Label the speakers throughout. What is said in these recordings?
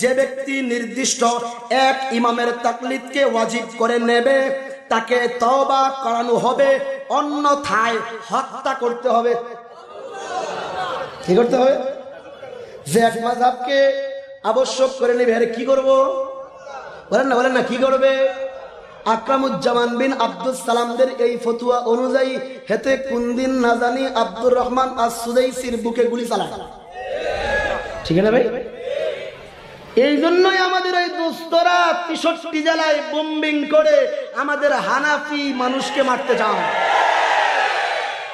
Speaker 1: যে ব্যক্তি নির্দিষ্ট এক ইমামের তাকলিদকে ওয়াজিব করে নেবে, তাকে তবা করানো হবে, অন্যথায় হত্যা করতে হবে। কি করতে হবে? যে এক মাঝাবকে আবশ্যক করে নেবে, আরে কি করব? বলেন না বলেন না, কি করবে? আকরামুজ্জামান বিন আব্দুল সালামদের এই ফতুয়া অনুযায়ী হেতে কুন্দিন না জানি আব্দুর রহমান আর সুদাইসির বুকে গুলি চালায়। ঠিক আছে ভাই? এই জন্যই আমাদের এই দুস্তরা তেষট্টি জেলায় বোম্বিং করে আমাদের হানাফি মানুষকে মারতে চান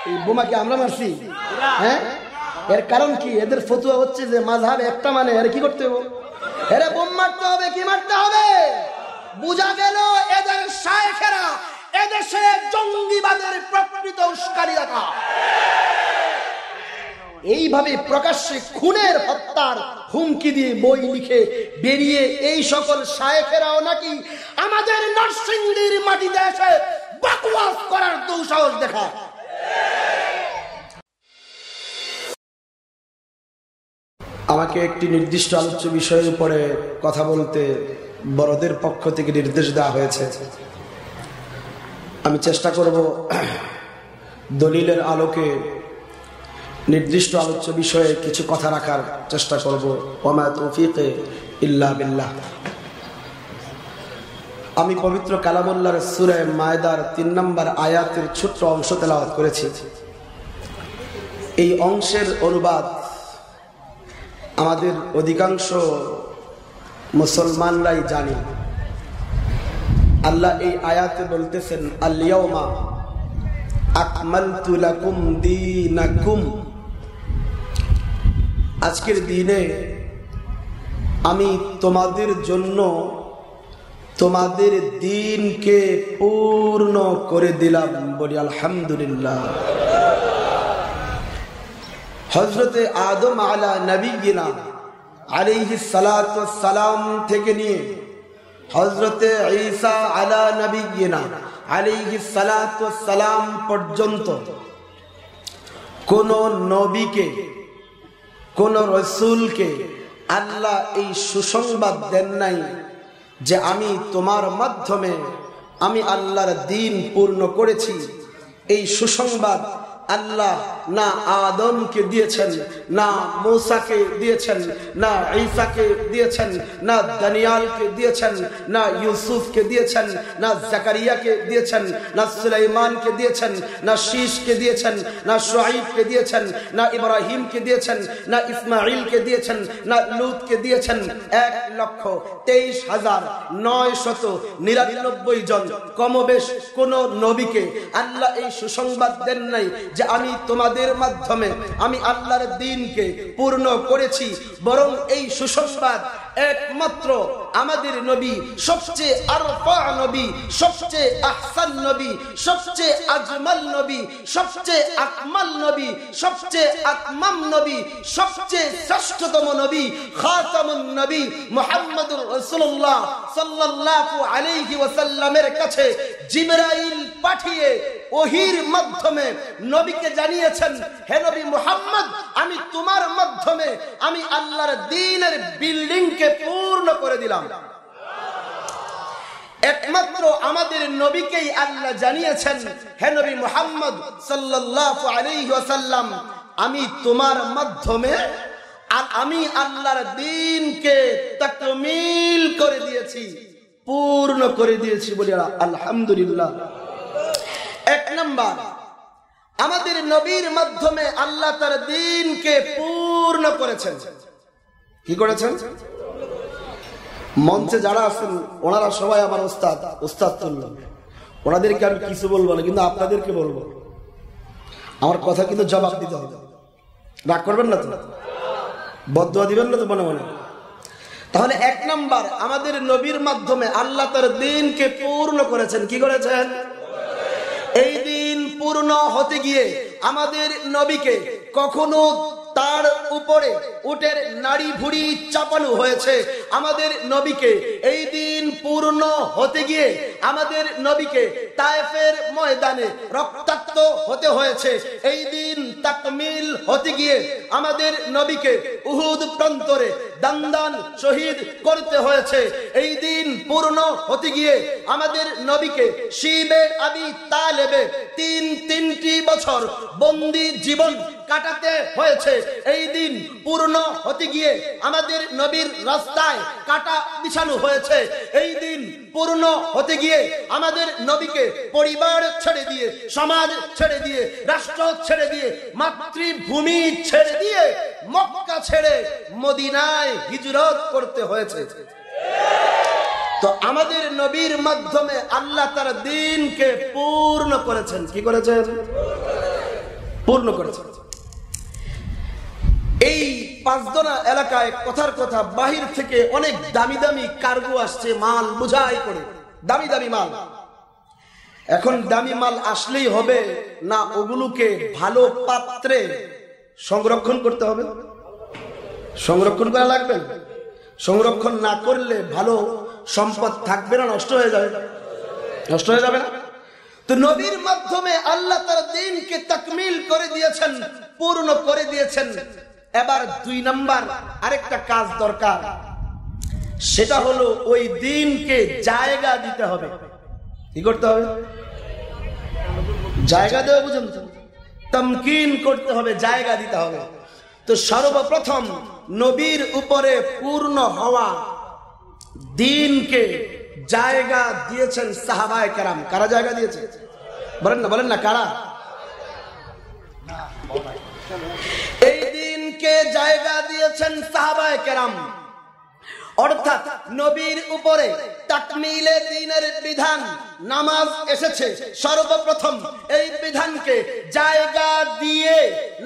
Speaker 1: এই বোমাকে আমরা মারছি। হ্যাঁ? এর কারণ কি? এদের ফতুয়া হচ্ছে যে মাঝহাব একটা মানে এর কি করতে হবে? এরা বোম মারতে হবে, কি মারতে হবে? বুঝা গেল এদের শায়েখেরা এদেশে জঙ্গিবাদের প্রকৃত উস্কারি রাখা এইভাবে প্রকাশ্যে খুনের হত্যার হুমকি দিয়ে বই লিখে বেরিয়ে এই সকল শায়েখেরাও নাকি আমাদের নরসিংদীর মাটিতে এসে বকওয়াস করার দুঃসাহস দেখা আমাকে একটি নির্দিষ্ট আলোচ্য বিষয়ের উপরে কথা বলতে বড়দের পক্ষ থেকে নির্দেশ দেওয়া হয়েছে। আমি চেষ্টা করব দলিলের আলোকে নির্দিষ্ট আলোচ্য বিষয়ে কিছু কথা রাখার চেষ্টা করব। ওমা তৌফিকে ইল্লা বিল্লাহ। আমি পবিত্র কালামুল্লার সুরে মায়দার তিন নম্বর আয়াতের ছোট্ট অংশ তেলাওয়াত করেছি। এই অংশের অনুবাদ আমাদের অধিকাংশ মুসলমানরাই জানি। আল্লাহ এই আয়াতে বলতেছেন আল্লিয়াউমা আকমালতু লাকুম দীনাকুম। আজকের দিনে আমি তোমাদের জন্য তোমাদের দিনকে পূর্ণ করে দিলাম বলি আলহামদুলিল্লাহ। হজরতে আদম আলা নবীনা আলিহি সালাম থেকে নিয়ে হজরতে ঈসা আলা নবীনা আলিহি সালাম পর্যন্ত কোন নবীকে কোন রসুলকে আল্লাহ এই সুসংবাদ দেন নাই যে আমি তোমার মাধ্যমে আমি আল্লাহর দিন পূর্ণ করেছি। এই সুসংবাদ আল্লাহ না আদমকে দিয়েছেন না মৌসাকে দিয়েছেন না ঈসাকে দিয়েছেন না দানিয়ালকে দিয়েছেন না ইউসুফকে দিয়েছেন না জাকারিয়াকে দিয়েছেন না সুলাইমানকে দিয়েছেন না শীষকে দিয়েছেন না সোয়াইবকে দিয়েছেন না ইব্রাহিমকে দিয়েছেন না ইসমাইলকে দিয়েছেন না লুতকে দিয়েছেন এক লক্ষ তেইশ হাজার নয় শত নিরানব্বই জন কমবেশ কোন নবীকে আল্লাহ এই সুসংবাদ দেন নাই যে আমি তোমাদের মাধ্যমে আমি আল্লাহর দিনকে পূর্ণ করেছি বরং এই সুসংবাদ একমাত্র আমাদের নবী, সবচেয়ে আরফা নবী, সবচেয়ে আহসান নবী, সবচেয়ে আজমাল নবী, সবচেয়ে আকমাল নবী, সবচেয়ে আকমাম নবী, সবচেয়ে শ্রেষ্ঠতম নবী, খাতামুন নবী মুহাম্মদুর রাসূলুল্লাহ সাল্লাল্লাহু আলাইহি ওয়াসাল্লামের কাছে জিবরাইল পাঠিয়ে ওহির মাধ্যমে নবীকে জানিয়েছেন, হে নবী মুহাম্মদ, আমি তোমার মাধ্যমে, আমি আল্লাহর দ্বীনের বিল্ডিংকে পূর্ণ করে দিলাম। একমাত্র আমাদের নবীকেই আল্লাহ জানিয়েছেন, হে নবী মুহাম্মদ সাল্লাল্লাহু আলাইহি ওয়াসাল্লাম, আমি তোমার মাধ্যমে আর আমি আল্লাহর দ্বীনকে তাকমিল করে দিয়েছি, পূর্ণ করে দিয়েছি বলি আলহামদুলিল্লাহ। এক নাম্বার, আমাদের নবীর মাধ্যমে আল্লাহ তার দিনকে পূর্ণ করেছেন। কি করেছেন? মঞ্চে যারা আছেন, ওনারা সবাই আমার ওস্তাদ ওস্তাদ তুল্য ওনাদেরকে আমি কিছু বলব না, কিন্তু আপনাদেরকে বলব। আমার কথা কিন্তু জবাব দিতে হবে। রাগ করবেন না তো? বদুয়া দিবেন না তো মনে মনে? তাহলে এক নাম্বার, আমাদের নবীর মাধ্যমে আল্লাহ তার দিনকে পূর্ণ করেছেন। কি করেছেন? এই দিন পূর্ণ হতে গিয়ে আমাদের নবীকে কখনো তার উপরে উটের নাড়ি ভুড়ি চাপানো হয়েছে। আমাদের নবীকে এই দিন পূর্ণ হতে গিয়ে আমাদের নবীকে তায়েফের ময়দানে রক্তাক্ত হতে হয়েছে। এই দিন তাকমিল হতে গিয়ে আমাদের নবীকে উহুদ প্রান্তরে দান্দান শহীদ করতে হয়েছে। এই দিন পূর্ণ হতে গিয়ে আমাদের নবীকে শিবে আবি তালেবে তিন তিনটি বছর বন্দি জীবন কাটাতে হয়েছে। এই দিন পূর্ণ হতে গিয়ে আমাদের নবীর রাস্তায় কাটা বিছানো হয়েছে। এই দিন পূর্ণ হতে গিয়ে আমাদের নবীকে পরিবার ছেড়ে দিয়ে, সমাজ ছেড়ে দিয়ে, রাষ্ট্র ছেড়ে দিয়ে, মাতৃভূমি ছেড়ে দিয়ে মক্কা ছেড়ে মদিনায় হিজরত করতে হয়েছে। তো আমাদের নবীর মাধ্যমে আল্লাহ তার দিনকে পূর্ণ করেছেন। কি করেছেন? পূর্ণ করেছেন। এই পাঁচদনা এলাকায় কথার কথা, বাহির থেকে অনেক দামি দামি কার্গো আসছে, মাল বুঝাই করে। দামি দামি মাল। এখন দামি মাল আসলেই হবে না ওগুলোকে ভালো পাত্রে সংরক্ষণ করতে হবে? সংরক্ষণ করা লাগবে? সংরক্ষণ না করলে ভালো সম্পদ থাকবে না, নষ্ট হয়ে যাবে। নষ্ট হয়ে যাবে না? তো নবীর মাধ্যমে আল্লাহ তার দিনকে তাকমিল করে দিয়েছেন, পূর্ণ করে দিয়েছেন। এবার দুই নাম্বার, আরেকটা কাজ দরকার। সেটা হলো ওই দিনকে জায়গা দিতে হবে। কি করতে হবে? জায়গা দেওয়া বুঝুন তমকিন করতে হবে, জায়গা দিতে হবে। তো সর্বপ্রথম নবীর উপরে পূর্ণ হওয়া দিনকে জায়গা দিয়েছেন সাহাবায় কারাম। কারা জায়গা দিয়েছে? বলেন না বলেন না, কারা এই দিনকে জায়গা দিয়েছেন সাহাবায় কেরাম। অর্থাৎ নবীর উপরে তাকমিলে দিনের বিধান। নামাজ এসেছে। সর্বপ্রথম এই বিধানকে জায়গা দিয়ে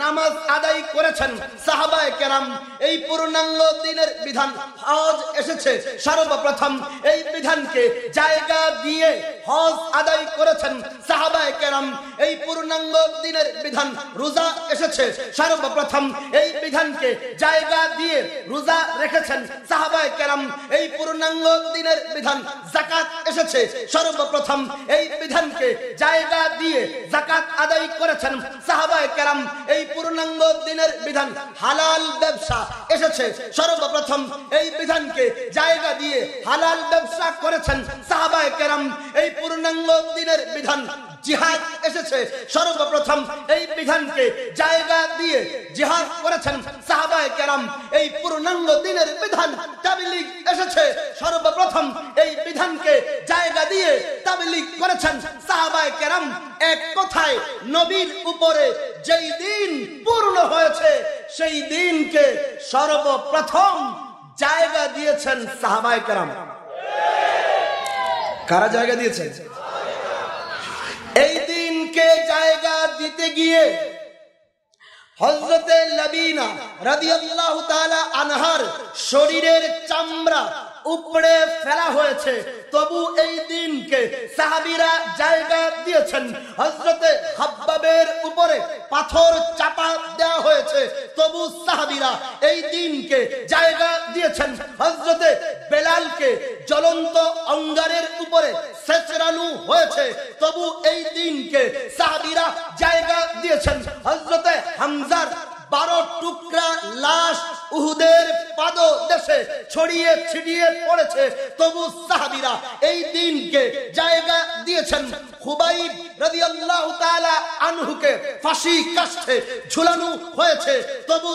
Speaker 1: নামাজ আদায় করেছেন সাহাবায় কেরাম। এই পূর্ণাঙ্গ দিনের বিধান হজ এসেছে। সর্বপ্রথম এই বিধানকে জায়গা দিয়ে হজ আদায় করেছেন সাহাবায় কেরাম। এই পূর্ণাঙ্গ দিনের বিধান রোজা এসেছে। সর্বপ্রথম এই বিধানকে জায়গা দিয়ে রোজা রেখেছেন সাহাবায় কেরাম। এই পূর্ণাঙ্গ দিনের বিধান জাকাত এসেছে। সর্বপ্রথম এই বিধানকে জায়গা দিয়ে জাকাত আদায় করেছেন সাহাবায় কেরাম। এই পূর্ণাঙ্গ দিনের বিধান, হালাল ব্যবসা এসেছে। সর্বপ্রথম এই বিধানকে জায়গা দিয়ে হালাল ব্যবসা করেছেন সাহাবায় কেরাম। এই পূর্ণাঙ্গ দিনের বিধান জিহাদ এসেছে। সর্বপ্রথম এই বিধানকে জায়গা দিয়ে জিহাদ করেছেন সাহাবায় কেরাম। এই পূর্ণাঙ্গ দিনের বিধান তাবলিগ এসেছে। সর্বপ্রথম এই বিধানকে জায়গা দিয়ে তাবলিগ করেছেন সাহাবায় কেরাম। এক কথায় নবীর উপরে যেই দিন পূর্ণ হয়েছে, সেই দিনকে সর্বপ্রথম জায়গা দিয়েছেন সাহাবায় কেরাম। কারা জায়গা দিয়েছেন? দিনকে জায়গা দিতে গিয়ে হজরতে লবিনা রাদিয়াল্লাহু তাআলা আনহার শরীরের চামড়া উপড়ে ফেলা হয়েছে। তবু এই দিনকে সাহাবিরা জায়গা দিয়েছেন। হজরতে হাব্বাবের উপরে পাথর চাপা দেওয়া হয়েছে। তবু সাহাবিরা এই দিনকে জায়গা দিয়েছেন। হজরতে বেলালকে জ্বলন্ত অঙ্গারের উপরে সেচরানো হয়েছে। তবু এই দিনকে সাহাবিরা জায়গা দিয়েছেন। হজরতে হামজার বারো টুকরা লাশ উহুদের পাদ দেশে ছড়িয়ে ছিটিয়ে পড়েছে। তবু সাহাবিরা এই দিনকে জায়গা দিয়েছেন। তাআলা আনহুকে ফাঁসি ঝুলানো হয়েছে। তবু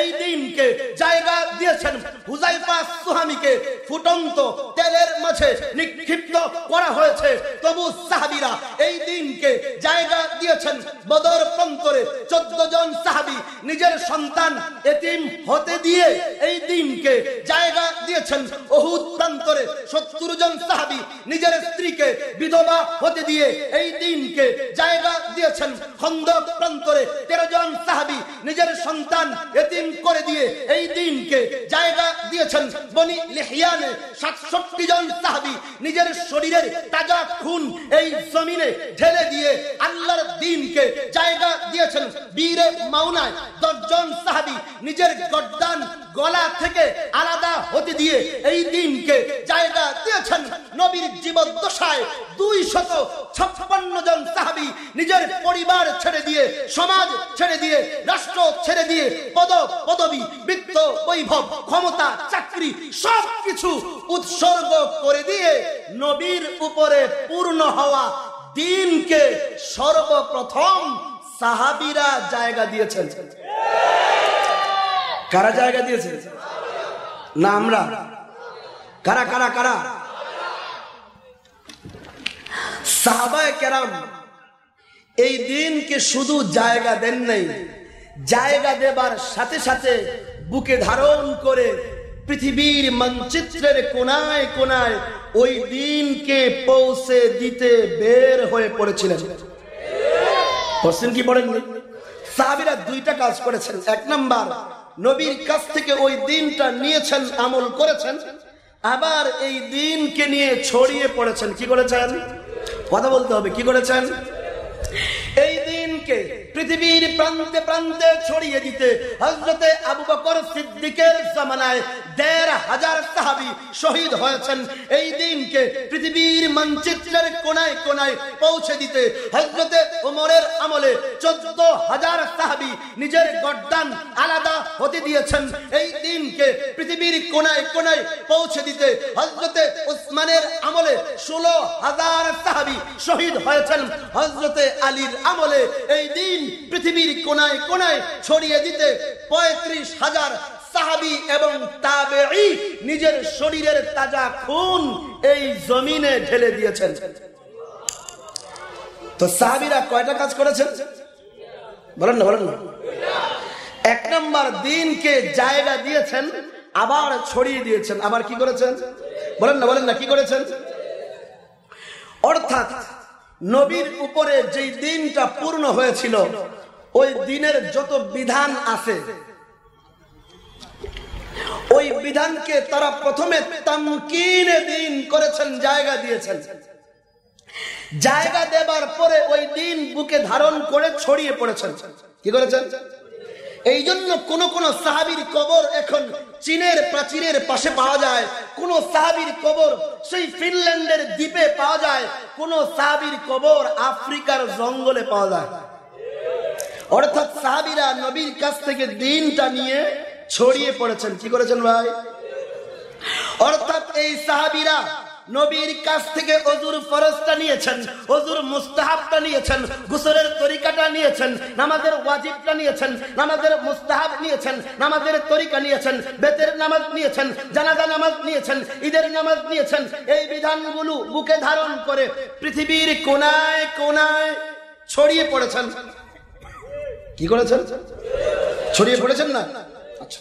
Speaker 1: এই দিনকে জায়গা দিয়েছেন। হুজাইফা সুহামিকে ফুটন্ত তেলের মাঝে নিক্ষিপ্ত করা হয়েছে। তবু সাহাবিরা এই দিনকে জায়গা দিয়েছেন। বদর প্রান্তরে চোদ্দ জন সাহাবি নিজের সন্তান এতিম হতে দিয়ে এই দিনকে জায়গা দিয়েছেন অহুদ সত্তর জন সাহাবি। নিজের স্ত্রীকে বিধবা হতে দিয়ে এই দিনকে জায়গা দিয়েছেন খন্দক প্রান্তরে তেরো জন সাহাবি। নিজের সন্তান এতিম করে দিয়ে এই দিনকে জায়গা দিয়েছেন বনি লিহিয়ানে সাতষট্টি জন সাহাবি। নিজের শরীরের তাজা খুন এই জমিনে ঢেলে দিয়ে আল্লাহর দিনকে জায়গা দিয়েছেন বীরে মাউনায় দশজন সাহাবি। নিজের গড্ডান
Speaker 2: গলা থেকে আলাদা হতে দিয়ে এই দিনকে জায়গা দিয়েছেন নবীর জীবদ্দশায় দুই শত ছাপ্পান্ন জন সাহাবি নিজের পরিবার ছেড়ে দিয়ে, সমাজ ছেড়ে দিয়ে, রাষ্ট্র ছেড়ে দিয়ে, পদ, পদবি, বৃত্ত, বৈভব, ক্ষমতা, চাকরি সব কিছু উৎসর্গ করে দিয়ে নবীর উপরে পূর্ণ হওয়া দিনকে সর্বপ্রথম সাহাবিরা জায়গা দিয়েছেন।
Speaker 1: কারা জায়গা দিয়েছে? না আমরা। কারা কারা কারা? সাহাবায় কেরাম এই দিনকে শুধু জায়গা দেন নাই। জায়গা দেবার সাথে সাথে বুকে ধারণ করে পৃথিবীর মানচিত্রের কোনায় কোনায় ওই দিনকে পৌঁছে দিতে বের হয়ে পড়েছিলেন। পড়ছেন কি পড়েননি? সাহাবিরা দুইটা কাজ করেছেন। এক নাম্বার নবীর কাছ থেকে ওই দিনটা নিয়েছেন, আমল করেছেন, আবার এই দিনকে নিয়ে ছড়িয়ে পড়েছেন। কি করেছেন? কথা বলতে হবে, কি করেছেন? এই দিনকে পৃথিবীর প্রান্তে প্রান্তে ছড়িয়ে দিতে হজরতে আবু বকর সিদ্দিকের জামানায় দেড় হাজার সাহাবি শহীদ হয়েছেন। এই দিনকে পৃথিবীর মানচিত্রের কোনায় কোনায় পৌঁছে দিতে হজরতে ওমরের আমলে চোদ্দ হাজার সাহাবি নিজের গড্ডান আলাদা হতে দিয়েছেন। এই দিনকে পৃথিবীর কোনায় কোনায় পৌঁছে দিতে হজরতে উসমানের আমলে ষোলো হাজার সাহাবি শহীদ হয়েছেন। হজরতে আলীর আমলে এই দিন পৃথিবীর কোনায় কোনায় ছড়িয়ে দিতে পঁয়ত্রিশ হাজার সাহাবি এবং তাবেঈ নিজের শরীরের তাজা খুন এই জমিনে ঢেলে দিয়েছেন। তো সাহাবিরা কয়টা কাজ করেছেন? বলেন না বলেন না। এক নম্বর দিনকে জায়গা দিয়েছেন, আবার ছড়িয়ে দিয়েছেন। আবার কি করেছেন? বলেন না বলেন না, কি করেছেন? অর্থাৎ নবীর উপরে যেই দিনটা পূর্ণ হয়েছিল, ওই দিনের যত বিধান আছে, ওই বিধানকে তারা প্রথমে তামকিনে দিন করেছেন, জায়গা দিয়েছেন। জায়গা দেবার পরে ওই দিন বুকে ধারণ করে ছড়িয়ে পড়েছেন। কি করেছেন? এই জন্য কোন কোন সাহাবির কবর এখন চীনের প্রাচীরের পাশে পাওয়া যায়। কোন সাহাবির কবর সেই ফিনল্যান্ডের দ্বীপে পাওয়া যায়। কোন সাহাবির কবর আফ্রিকার জঙ্গলে পাওয়া যায়। অর্থাৎ সাহাবিরা নবীর কাছ থেকে দিনটা নিয়ে ছড়িয়ে পড়েছেন। কি করেছেন ভাই? অর্থাৎ এই সাহাবিরা নবীর কাছ থেকে অজুর ফরজটা নিয়েছেন, অজুর মুস্তাহাবটা নিয়েছেন গুসরের তরিকাটা নিয়েছেন, নামাজের ওয়াজিবটা নিয়েছেন, নামাজের মুস্তাহাব নিয়েছেন, নামাজের তরিকা নিয়েছেন, বেতের নামাজ নিয়েছেন, জানাজা নামাজ নিয়েছেন, ঈদের নামাজ নিয়েছেন, এই বিধানগুলো বুকে ধারণ করে পৃথিবীর কোনায় কোনায় ছড়িয়ে পড়েছেন। কি করেছেন? ছড়িয়ে পড়েছেন না? আচ্ছা।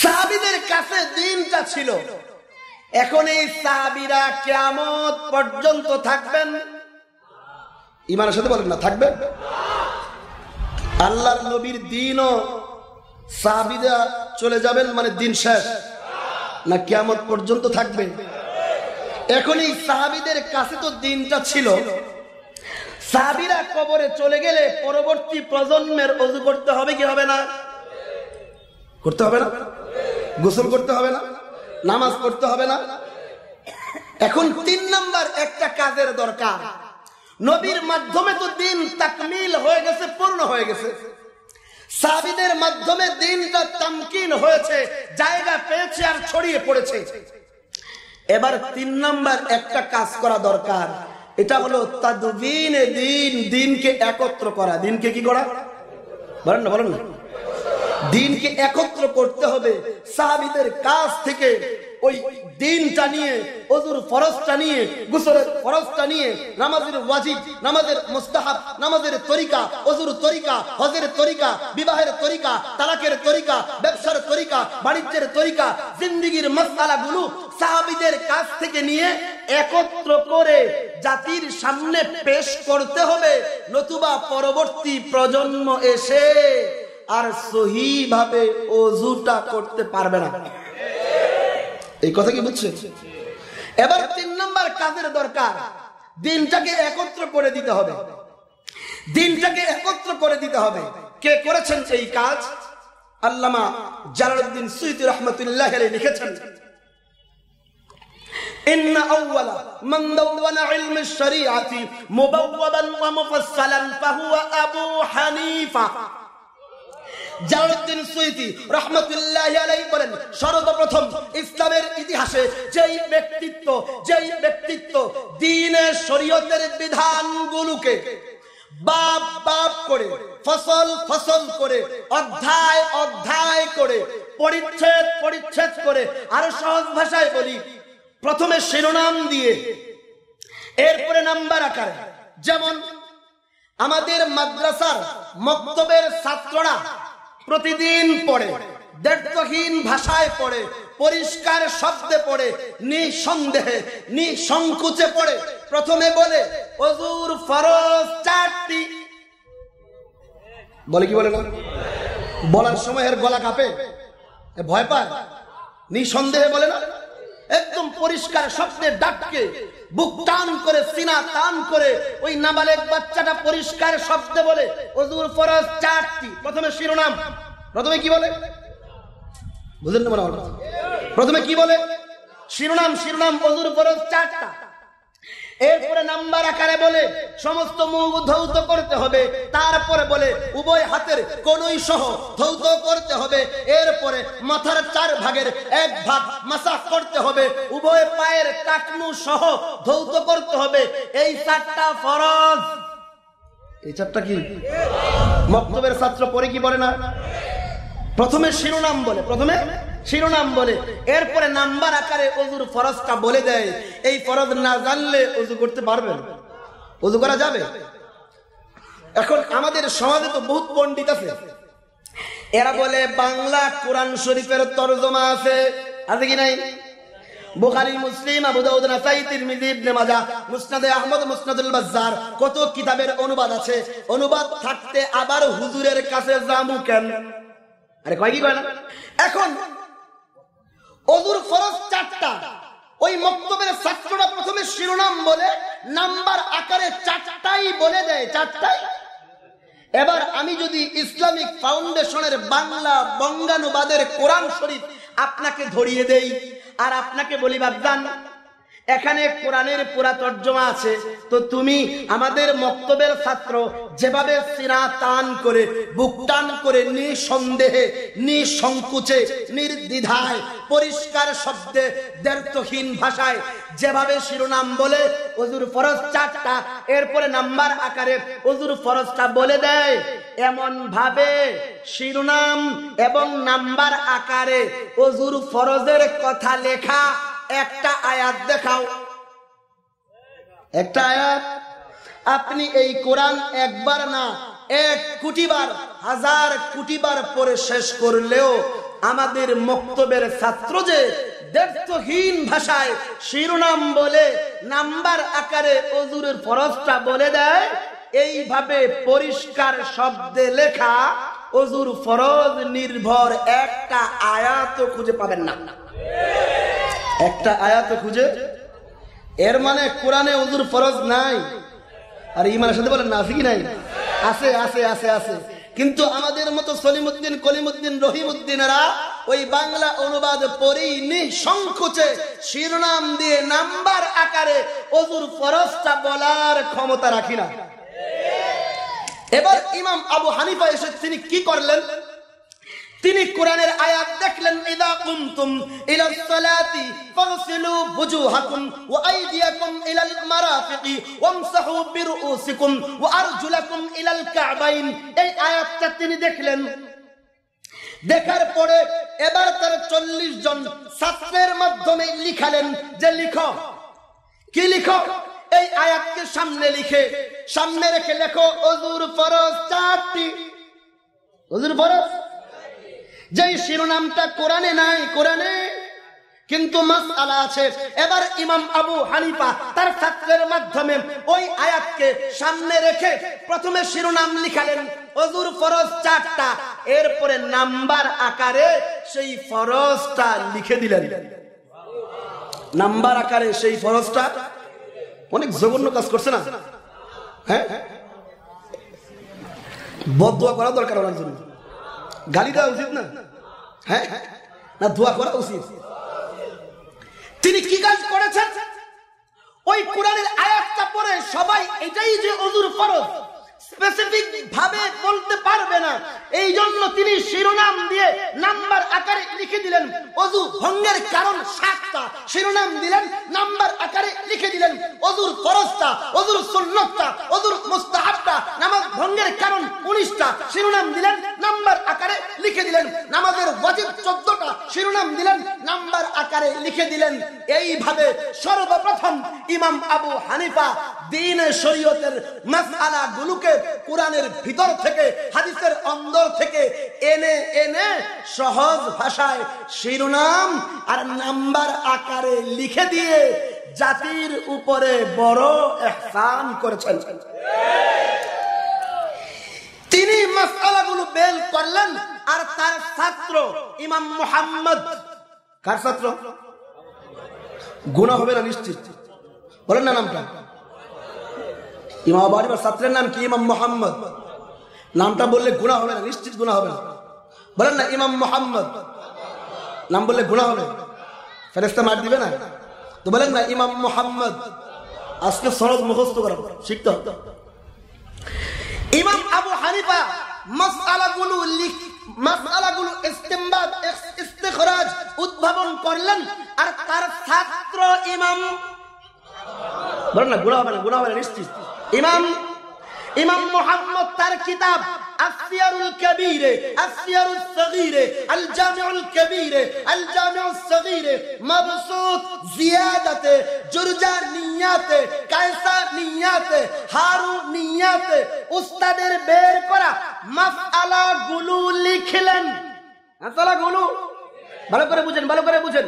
Speaker 1: সাহাবিদের কাছে দিনটা ছিল। এখন এই সাহাবিরা কেমত পর্যন্ত থাকবেন? ইমানের সাথে বলেন না, থাকবেন? আল্লাহর নবীর দিনও সাহাবিরা চলে যাবেন মানে দিন শেষ। না কেমত পর্যন্ত থাকবে? এখন এই সাহাবিদের কাছে তো দিনটা ছিল। সাহাবিরা কবরে চলে গেলে পরবর্তী প্রজন্মের অজু করতে হবে কি হবে না? করতে হবে না? গোসল করতে হবে না? নামাজ পড়তে হবে না। এখন তিন নাম্বার একটা কাজের দরকার। নবীর মাধ্যমে তো দিন তাকমিল হয়ে গেছে, পূর্ণ হয়ে গেছে। সাবিদের মাধ্যমে দিনটা তামকিন হয়েছে, জায়গা পেয়েছে আর ছড়িয়ে পড়েছে। এবার তিন নাম্বার একটা কাজ করা দরকার। এটা হলো তাদবিন দিন, দিনকে একত্র করা। দিনকে কি করা? বলেন না বলেন না। দিনকে একত্র করতে হবে সাহাবিদের কাছ থেকে। ওই দিনটা নিয়ে অজুর ফরজটা নিয়ে, গুসরের ফরজটা নিয়ে, নামাজের ওয়াজিব, নামাজের মুস্তাহাব, নামাজের তরিকা অজুর তরিকা, হজের তরিকা, বিবাহের তরিকা, তালাকের তরিকা, ব্যবসার তরিকা, বাণিজ্যের তরিকা, জিন্দিগির মশালাগুলো সাহাবিদের কাছ থেকে নিয়ে একত্র করে জাতির সামনে পেশ করতে হবে। নতুবা পরবর্তী প্রজন্ম এসে আর সহি ভাবে অজুটা করতে পারবে না। এই কথা কি বুঝছেন? এবার তিন নম্বর কাজের দরকার। দিনটাকে একত্র করে দিতে হবে। দিনটাকে একত্র করে দিতে হবে। কে করেছেন সেই কাজ?
Speaker 2: আল্লামা জালালউদ্দিন সুয়ুতি রহমতুল্লাহ লিখেছেন। إن أول من دون علم الشريعة مبوبا ومفصلا فهو أبو حنيفة জালালউদ্দিন সুইতি রহমতুল্লাহ আলাইহি বলেন সর্বপ্রথম ইসলামের ইতিহাসে যেই ব্যক্তিত্ব যেই ব্যক্তিত্ব দ্বীনের শরীয়তের বিধানগুলোকে বাপ বাপ করে ফসল ফসল করে অধ্যায় অধ্যায় করে পরিচ্ছেদ পরিচ্ছেদ করে আরো সহজ ভাষায় বলি প্রথমে শিরোনাম দিয়ে, এরপরে নাম্বার আকারে। যেমন, আমাদের মাদ্রাসার মক্তবের ছাত্ররা প্রতিদিন পড়ে দেড়হীন ভাষায় পড়ে, পরিষ্কার শব্দে পড়ে, নিঃসন্দেহে, নিঃসংকুচে পড়ে। প্রথমে বলে অজুর ফরজ চারটি। বলে কি বলে বলার সময় এর গলা কাঁপে। ভয় পায়? নিঃসন্দেহে বলে না? একদম পরিষ্কার শব্দে ডাককে, বুক টান করে, সিনা টান করে, ওই নাবালেক বাচ্চাটা পরিষ্কার শব্দে বলে অজুর ফরজ চারটি। প্রথমে শিরোনাম। প্রথমে কি বলে? বুঝলেন না মনে? প্রথমে কি বলে? শিরোনাম শিরোনাম অজুর ফরজ চারটা। এরপরে নাম্বার আকারে বলে সমস্ত মুখ ধৌত করতে হবে। তারপরে বলে উভয় হাতের কোনই সহ ধৌত করতে হবে। এরপরে মাথার চার ভাগের এক ভাগ মাসাজ করতে হবে। উভয় পায়ের টাকনু সহ ধৌত করতে হবে। এই চারটা ফরজ। এই চারটা কি? মক্তবের ছাত্র পরে কি বলে না? প্রথমে শিরোনাম বলে, প্রথমে শিরোনাম বলে। এরপরে নাম্বার আকারে অজুর ফরজটা বলে দেয়। এই ফরজ না জানলে অজু করতে পারবেন। অজু করা যাবে? এখন আমাদের সমাজে তো বহুত পণ্ডিত আছে। এরা বলে, বাংলা কোরআন শরীফের তরজমা আছে। আছে কি নাই? বুখারী, মুসলিম, আবু দাউদ, নাসাই, তিরমিজি, ইবনে মাজাহ মুসনাদে আহমদ, মুসনাদুল বাজ্জার, কত কিতাবের অনুবাদ আছে। অনুবাদ থাকতে আবার হুজুরের কাছে জামু কেন? আরে কয় কি কয় না? এখন অজুর ফরজ চারটা। ওই মক্তবের ছাত্ররা প্রথমে শিরোনাম বলে, নাম্বার আকারে চারটাই বলে দেয়, চারটাই। এবার আমি যদি ইসলামিক ফাউন্ডেশনের বাংলা বঙ্গানুবাদের কোরআন শরীফ আপনাকে ধরিয়ে দেই, আর আপনাকে বলি বাবদান এখানে কোরআনের পুরা তর্জমা আছে। তো তুমি আমাদের মক্তবের ছাত্র, যেভাবে সিনা টান করে, বুক টান করে নিঃসন্দেহে, নিঃসংকুচে, নির্দ্বিধায়, পরিষ্কার শব্দে, দ্ব্যর্থহীন ভাষায় যেভাবে শিরোনাম বলে অজুর ফরজ চারটা, এরপরে নাম্বার আকারে অজুর ফরজটা বলে দেয়। এমন ভাবে শিরোনাম এবং নাম্বার আকারে অজুর ফরজের কথা লেখা একটা আয়াত দেখাও। একটা আয়াত? আপনি এই কোরআন একবার না, এক কোটিবার, হাজার কোটিবার পরে শেষ করলেও আমাদের মক্তবের ছাত্র যে দেড়হীন ভাষায় শিরোনাম বলে, নাম্বার আকারে অজুরের ফরজটা বলে দেয়, এইভাবে পরিষ্কার শব্দে লেখা অজুর ফরজ নির্ভর একটা আয়াত খুঁজে পাবেন না। একটা আয়াত খুঁজে, এর মানে কোরআনে উজুর ফরজ নাই। আর ইমানের সাথে বলেন না কি নাই। আছে আছে আছে আছে। কিন্তু আমাদের মতো সলিমুদ্দিন, কলিমুদ্দিন, রহিমুদ্দিনেরা ওই বাংলা অনুবাদ পড়েই নিঃসংকোচে শিরোনাম দিয়ে নাম্বার আকারে অজুর ফরজটা বলার ক্ষমতা রাখি না। এবার ইমাম আবু হানিফা এসে তিনি কি করলেন? তিনি কোরআনের আয়াত দেখলেন, ইদা কুমতুম সালাতি ফাগসিলু বুজুহাকুম ওয়া আইদিয়াকুম ইলাল মারাফিকি ওয়ামসাহু ওয়া আরজুলাকুম ইলাল কাবাইন। এই আয়াতটা তিনি দেখলেন। দেখার পরে এবার তার চল্লিশ জন ছাত্রের মাধ্যমে লিখালেন যে লিখো কি লিখো এই আয়াতকে সামনে লিখে, সামনে রেখে লেখো, অজুর ফরজ চারটি। অজুর ফরজ? যেই শিরোনামটা কোরআনে নাই, কোরআনে? কিন্তু মাসআলা আছে। এবার ইমাম আবু হানিফা তার ছাত্রের মাধ্যমে ওই আয়াতকে সামনে রেখে প্রথমে শিরোনাম লিখালেন অজুর ফরজ চারটা। এরপরে নাম্বার আকারে সেই ফরজটা লিখে দিলেন। নাম্বার আকারে সেই ফরজটা? অনেক জঘন্য কাজ করছে না? হ্যাঁ? বদুয়া করা দরকার ওনার জন্য
Speaker 1: গালি দেওয়া উচিত না? হ্যাঁ? না, দোয়া করা উচিত।
Speaker 2: তিনি কি কাজ করেছেন? ওই কোরআনের আয়াতটা পড়ে সবাই এটাই যে অজুর ফরজ স্পেসিফিক ভাবে বলতে পারবে না। এই জন্য তিনি শিরোনাম দিয়ে নাম্বার আকারে লিখে দিলেন। অজু ভঙ্গের কারণ সাতটা। শিরোনাম দিলেন, নাম্বার আকারে লিখে দিলেন। অজুর ফরজটা অজুর সুন্নতটা অজুর মুস্তাহাবটা, নামাজ ভঙ্গের কারণ উনিশটা। শিরোনাম দিলেন লিখে দিলেন। নামাজের ওয়াজিব চোদ্দটা শিরোনাম দিলেন, নাম্বার আকারে লিখে দিলেন। এইভাবে সর্বপ্রথম ইমাম আবু হানিফা দিন শরীয়তের মাসআলা গুলোকে কোরআনের ভিতর থেকে, হাদিসের অন্দর থেকে এনে এনে সহজ ভাষায় শিরোনাম আর নাম্বার আকারে লিখে দিয়ে জাতির উপরে বড় এহসান করেছেন। তিনি মাসালাগুলো বেল করলেন আর তার ছাত্র ইমাম মুহাম্মদ।
Speaker 1: কার ছাত্র? গুণা হবে না নিশ্চিত। বলেন না নামটা। ইমাম আবু ছাত্রের নাম কি? ইমাম মোহাম্মদ। নামটা বললে গুণা হবে না নিশ্চিত গুণা হবে না। বলেন না, ইমাম মোহাম্মদ। নাম বললে গুণা হবে। ফেরেস্তা মার দিবে না? তো বলেন না, ইমাম মোহাম্মদ। আজকে সরজ মুখস্থ করা, শিখতে হবে।
Speaker 2: ইমাম আবু হানিফা মাসআলাগুলো লিখ মাসআলাগুলো ইস্তেমবাদ ইস্তেখরাজ উদ্ভাবন করলেন আর তার ছাত্র ইমাম
Speaker 1: বলেন না গুণা হবে না গুণা হবে না নিশ্চিত।
Speaker 2: ইমাম ইমাম মোহাম্মদ তার কিতাব আসিয়ারুল কবিরে আসিয়ারুল সগীরে আল জামিউল কবিরে আল জামিউল সগীরে মবসুত জিয়াদাতে জুরজা নিয়াতে কায়সা নিয়াতে হারু নিয়াতে উস্তাদের বের করা মাসআলা গুলো লিখলেন। মাসআলা গুলো? ভালো করে বুঝেন, ভালো করে বুঝেন।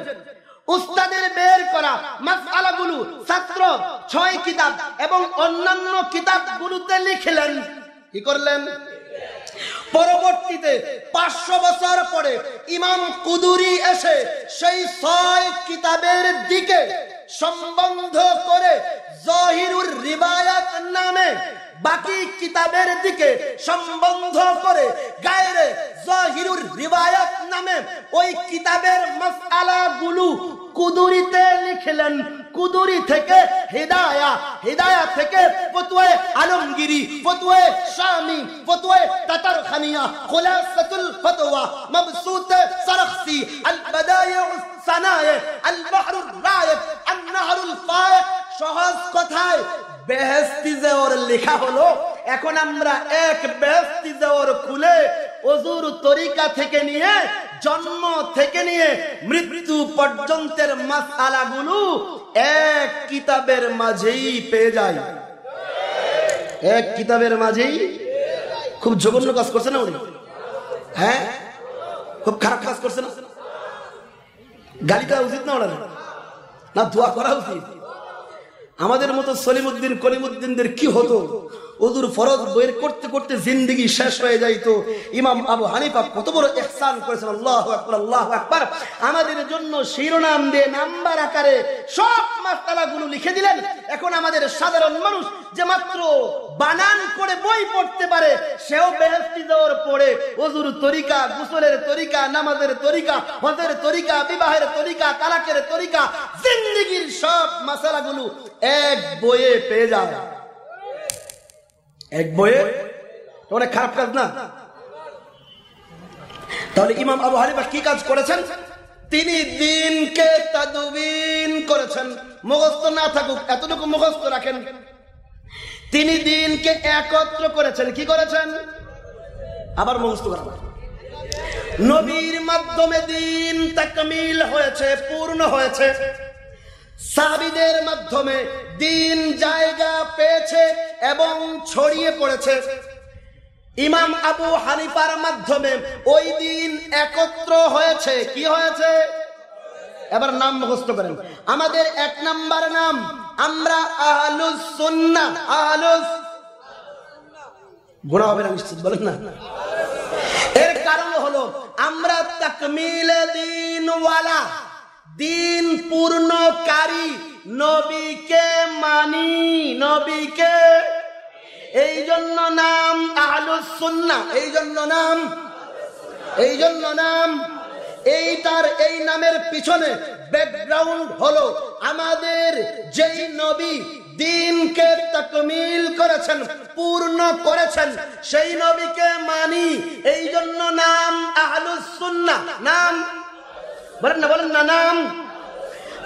Speaker 2: উস্তাদের বের করা মাসালাগুলো ছাত্র ছয় কিতাব এবং অন্যান্য কিতাবগুলোতে লিখলেন। কি করলেন? পরবর্তীতে পাঁচশো বছর পরে ইমাম কুদুরি এসে সেই ছয় কিতাবের দিকে সম্বন্ধ করে জহিরুর নামে বাকি কিতাবের দিকে সম্বন্ধ করে গায়রে জহিরুর রিবায়াত নামে ওই কিতাবের মাসআলা গুলো কুদুরিতে লিখলেন। কুদুরি থেকে হিদায়া হিদায়া থেকে ফতোয়ে আলমগিরি, ফতোয়ে শামি, ফতোয়ে তাতার খানিয়া খুলাসাতুল ফতোয়া মবসুত সরখসি আল বাদায়া সানায়ে আল বাহরুর রায়ব আন নাহরুল ফায়ক সহজ কথায় বেহেস্তি লেখা এখন আমরা এক বেহেস্তি খুলে অজুর তরিকা থেকে নিয়ে, জন্ম থেকে নিয়ে, মৃত্যু পর্যন্তের মাসালাগুলো এক কিতাবের মাঝেই পেয়ে যায় এক কিতাবের মাঝেই খুব জঘন্য কাজ করছে না উনি? হ্যাঁ? খুব খারাপ কাজ করছে না? গালি দেওয়া উচিত না ওনার না, দোয়া করা উচিত? আমাদের মতো সলিমুদ্দিন কলিমুদ্দিনদের কি হতো? ওদুর ফরজ বইয়ের করতে করতে জিন্দিগি শেষ হয়ে যাইতো। ইমাম আবু হানিফা কত বড় ইহসান করেছেন। আল্লাহ আকবার আল্লাহ আকবার। আমাদের জন্য শিরোনাম দিয়ে নাম্বার আকারে সব মাসআলাগুলো লিখে দিলেন। এখন আমাদের সাধারণ মানুষ যে মাত্র বানান করে বই পড়তে পারে, সেও বেহেস্তি দেওয়ার পড়ে ওজুর তরিকা, গুসলের তরিকা, নামাজের তরিকা, হজের তরিকা, বিবাহের তরিকা, তালাকের তরিকা, জিন্দিগির সব মাসালাগুলো এক বইয়ে পেয়ে যায়।
Speaker 1: এক বইয়ে? অনেক খারাপ কাজ না? তাহলে ইমাম আবু হানিফা কি কাজ করেছেন?
Speaker 2: তিনি দিনকে তাদবিন করেছেন। মুখস্থ না থাকুক, এতটুকু মুখস্থ রাখেন। তিনি দিনকে একত্র করেছেন। কি করেছেন?
Speaker 1: আবার মুখস্থ করা
Speaker 2: নবীর মাধ্যমে দিন তাকমিল হয়েছে, পূর্ণ হয়েছে। সাহাবিদের মাধ্যমে দিন জায়গা পেয়েছে। এবং ছড়িয়ে পড়েছে। ইমাম আবু হানিফার মাধ্যমে ওই দিন একত্র হয়েছে। কি হয়েছে? এবার নাম মুখস্থ করেন। আমাদের এক নাম্বার নাম, আমরা আহলুস সুন্নাহ। আহলুস
Speaker 1: গোড়া হবে না নিশ্চিত, বলেন না।
Speaker 2: এর কারণ হলো, আমরা তাকমিলে দিনওয়ালা, দিন পূর্ণকারী। নবীকে মানি, নবীকে এই জন্য নাম আহলুস সুন্নাহ, এই জন্য নাম, এই জন্য নাম। এইটার এই নামের পিছনে ব্যাকগ্রাউন্ড হলো আমাদের যেই নবী দিনকে তাকমিল করেছেন, পূর্ণ করেছেন, সেই নবীকে মানি, এই জন্য নাম আহলুস সুন্নাহ। নাম, বলেন না বলেন না, নাম।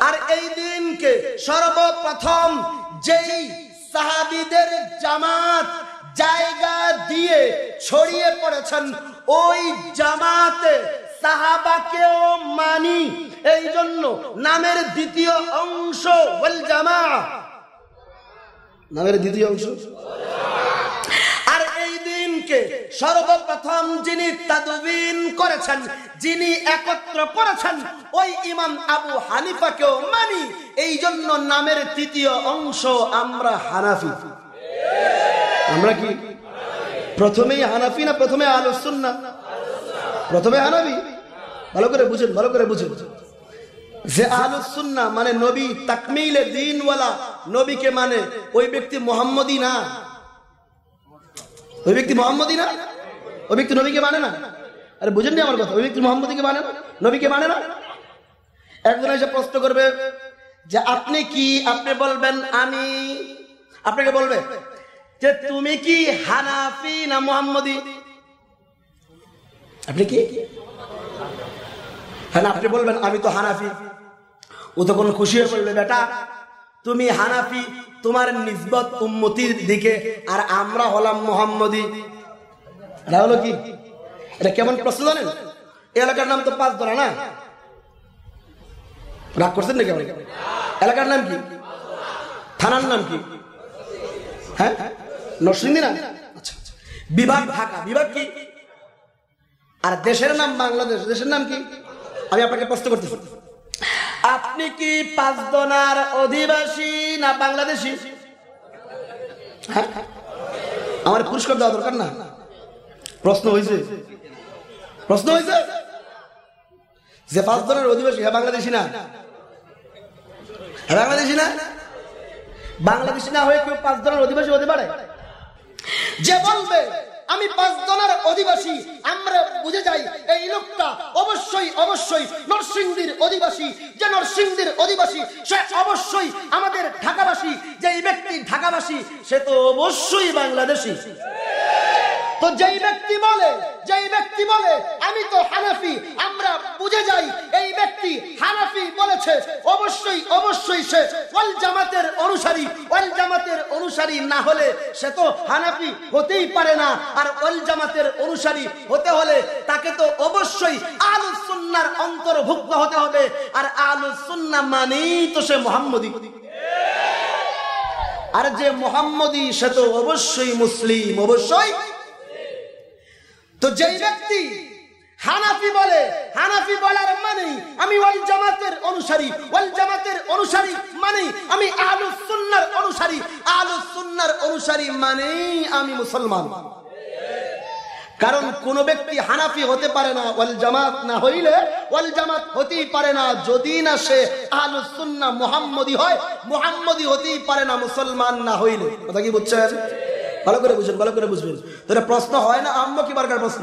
Speaker 2: আর এই দিনকে সর্বপ্রথম যেই সাহাবিদের জামাত জায়গা দিয়ে ছড়িয়ে পড়েছেন, ওই জামাতে সাহাবাকেও মানি। এই জন্য নামের দ্বিতীয় অংশ ওয়াল জামা নামের দ্বিতীয় অংশ? আর দিনকে সর্বপ্রথম যিনি তাদবিন করেছেন, যিনি একত্র করেছেন, ওই ইমাম আবু হানিফাকেও মানি। এই জন্য নামের তৃতীয় অংশ আমরা হানাফি। আমরা কি প্রথমেই হানাফি না প্রথমে আলোচন না প্রথমে হানাফি? ভালো করে বুঝেন, ভালো করে বুঝেন। যে আলোচনা মানে নবী, তাকমিলে দিনওয়ালা। নবীকে মানে ওই ব্যক্তি মোহাম্মদী না। ওই ব্যক্তি মোহাম্মদী না? ওই ব্যক্তি নবীকে মানে না? আরে বুঝেননি আমার কথা, ওই ব্যক্তি মোহাম্মদীকে মানে? না নবীকে মানে না? একজন এসে প্রশ্ন করবে যে আপনি কি, আপনি বলবেন আমি। আপনাকে বলবে যে তুমি কি হানাফি না মোহাম্মদী? আপনি কি? হ্যাঁ আপনি বলবেন আমি তো হানাফি। ও তখন খুশি হয়ে বলবে, বেটা তুমি হানাফি, তোমার নিসবত উম্মতির দিকে, আর আমরা হলাম মোহাম্মদী। এটা হলো কি? এটা কেমন প্রশ্ন জানেন? এলাকার নাম তো পাঁচ ধরা না? রাগ করছেন নাকি আপনি? এলাকার নাম কি? থানার নাম কি? হ্যাঁ? আচ্ছা আচ্ছা। বিভাগ ঢাকা। বিভাগ কি? আর দেশের নাম বাংলাদেশ। দেশের নাম কি? আমি আপনাকে প্রশ্ন করতেছি। আপনি কি পাঁচদনার অধিবাসী না বাংলাদেশি? হ্যাঁ? আমার পুরস্কার দেওয়া দরকার না। প্রশ্ন হয়েছে প্রশ্ন হয়েছে যে পাঁচদনার অধিবাসী হ্যাঁ বাংলাদেশি না? বাংলাদেশি না? বাংলাদেশি না হয়ে কেউ পাঁচ জনের অধিবাসী হতে পারে? যে বলবে আমি পাঁচ জনের অধিবাসী, আমরা বুঝে যাই, এই লোকটা অবশ্যই অবশ্যই নরসিংদীর অধিবাসী। যে নরসিংদীর অধিবাসী, সে অবশ্যই আমাদের ঢাকাবাসী। যে এই ব্যক্তি ঢাকাবাসী, সে তো অবশ্যই বাংলাদেশী। তো যেই ব্যক্তি বলে, যেই ব্যক্তি বলে, আমি তো হানাফি, আমরা বুঝে যাই, এই ব্যক্তি হানাফি বলেছে, অবশ্যই অবশ্যই সে ওয়াল জামাতের অনুসারী, ওয়াল জামাতের অনুসারী না হলে সে তো হানাফি হতেই পারে না। আর ওয়াল জামাতের অনুসারী হতে হলে তাকে তো অবশ্যই আলু সুন্নার অন্তর্ভুক্ত হতে হবে। আর আলু সুন্না মানেই তো সে মোহাম্মদী। আর যে মোহাম্মদী সে তো অবশ্যই মুসলিম, অবশ্যই তো যেই ব্যক্তি হানাফি বলে, হানাফি বলার মানেই আমি ওয়াল জামাতের অনুসারী, ওয়াল জামাতের অনুসারী মানেই আমি আলু সুন্নার অনুসারী। আলু সুন্নার অনুসারী মানেই আমি মুসলমান। কারণ কোন ব্যক্তি হানাফি হতে পারে না, ওয়াল জামাত না হইলে ওয়াল জামাত হতেই পারে না। যদি না সে আলু সুন্না মুহাম্মদি হয়, মুহাম্মদি হতেই পারে না মুসলমান না হইলে। কথা কি বুঝছেন? ভালো করে বুঝবেন ভালো করে বুঝবেন। তোরা প্রশ্ন হয় না, আম্ম কি বারকার প্রশ্ন?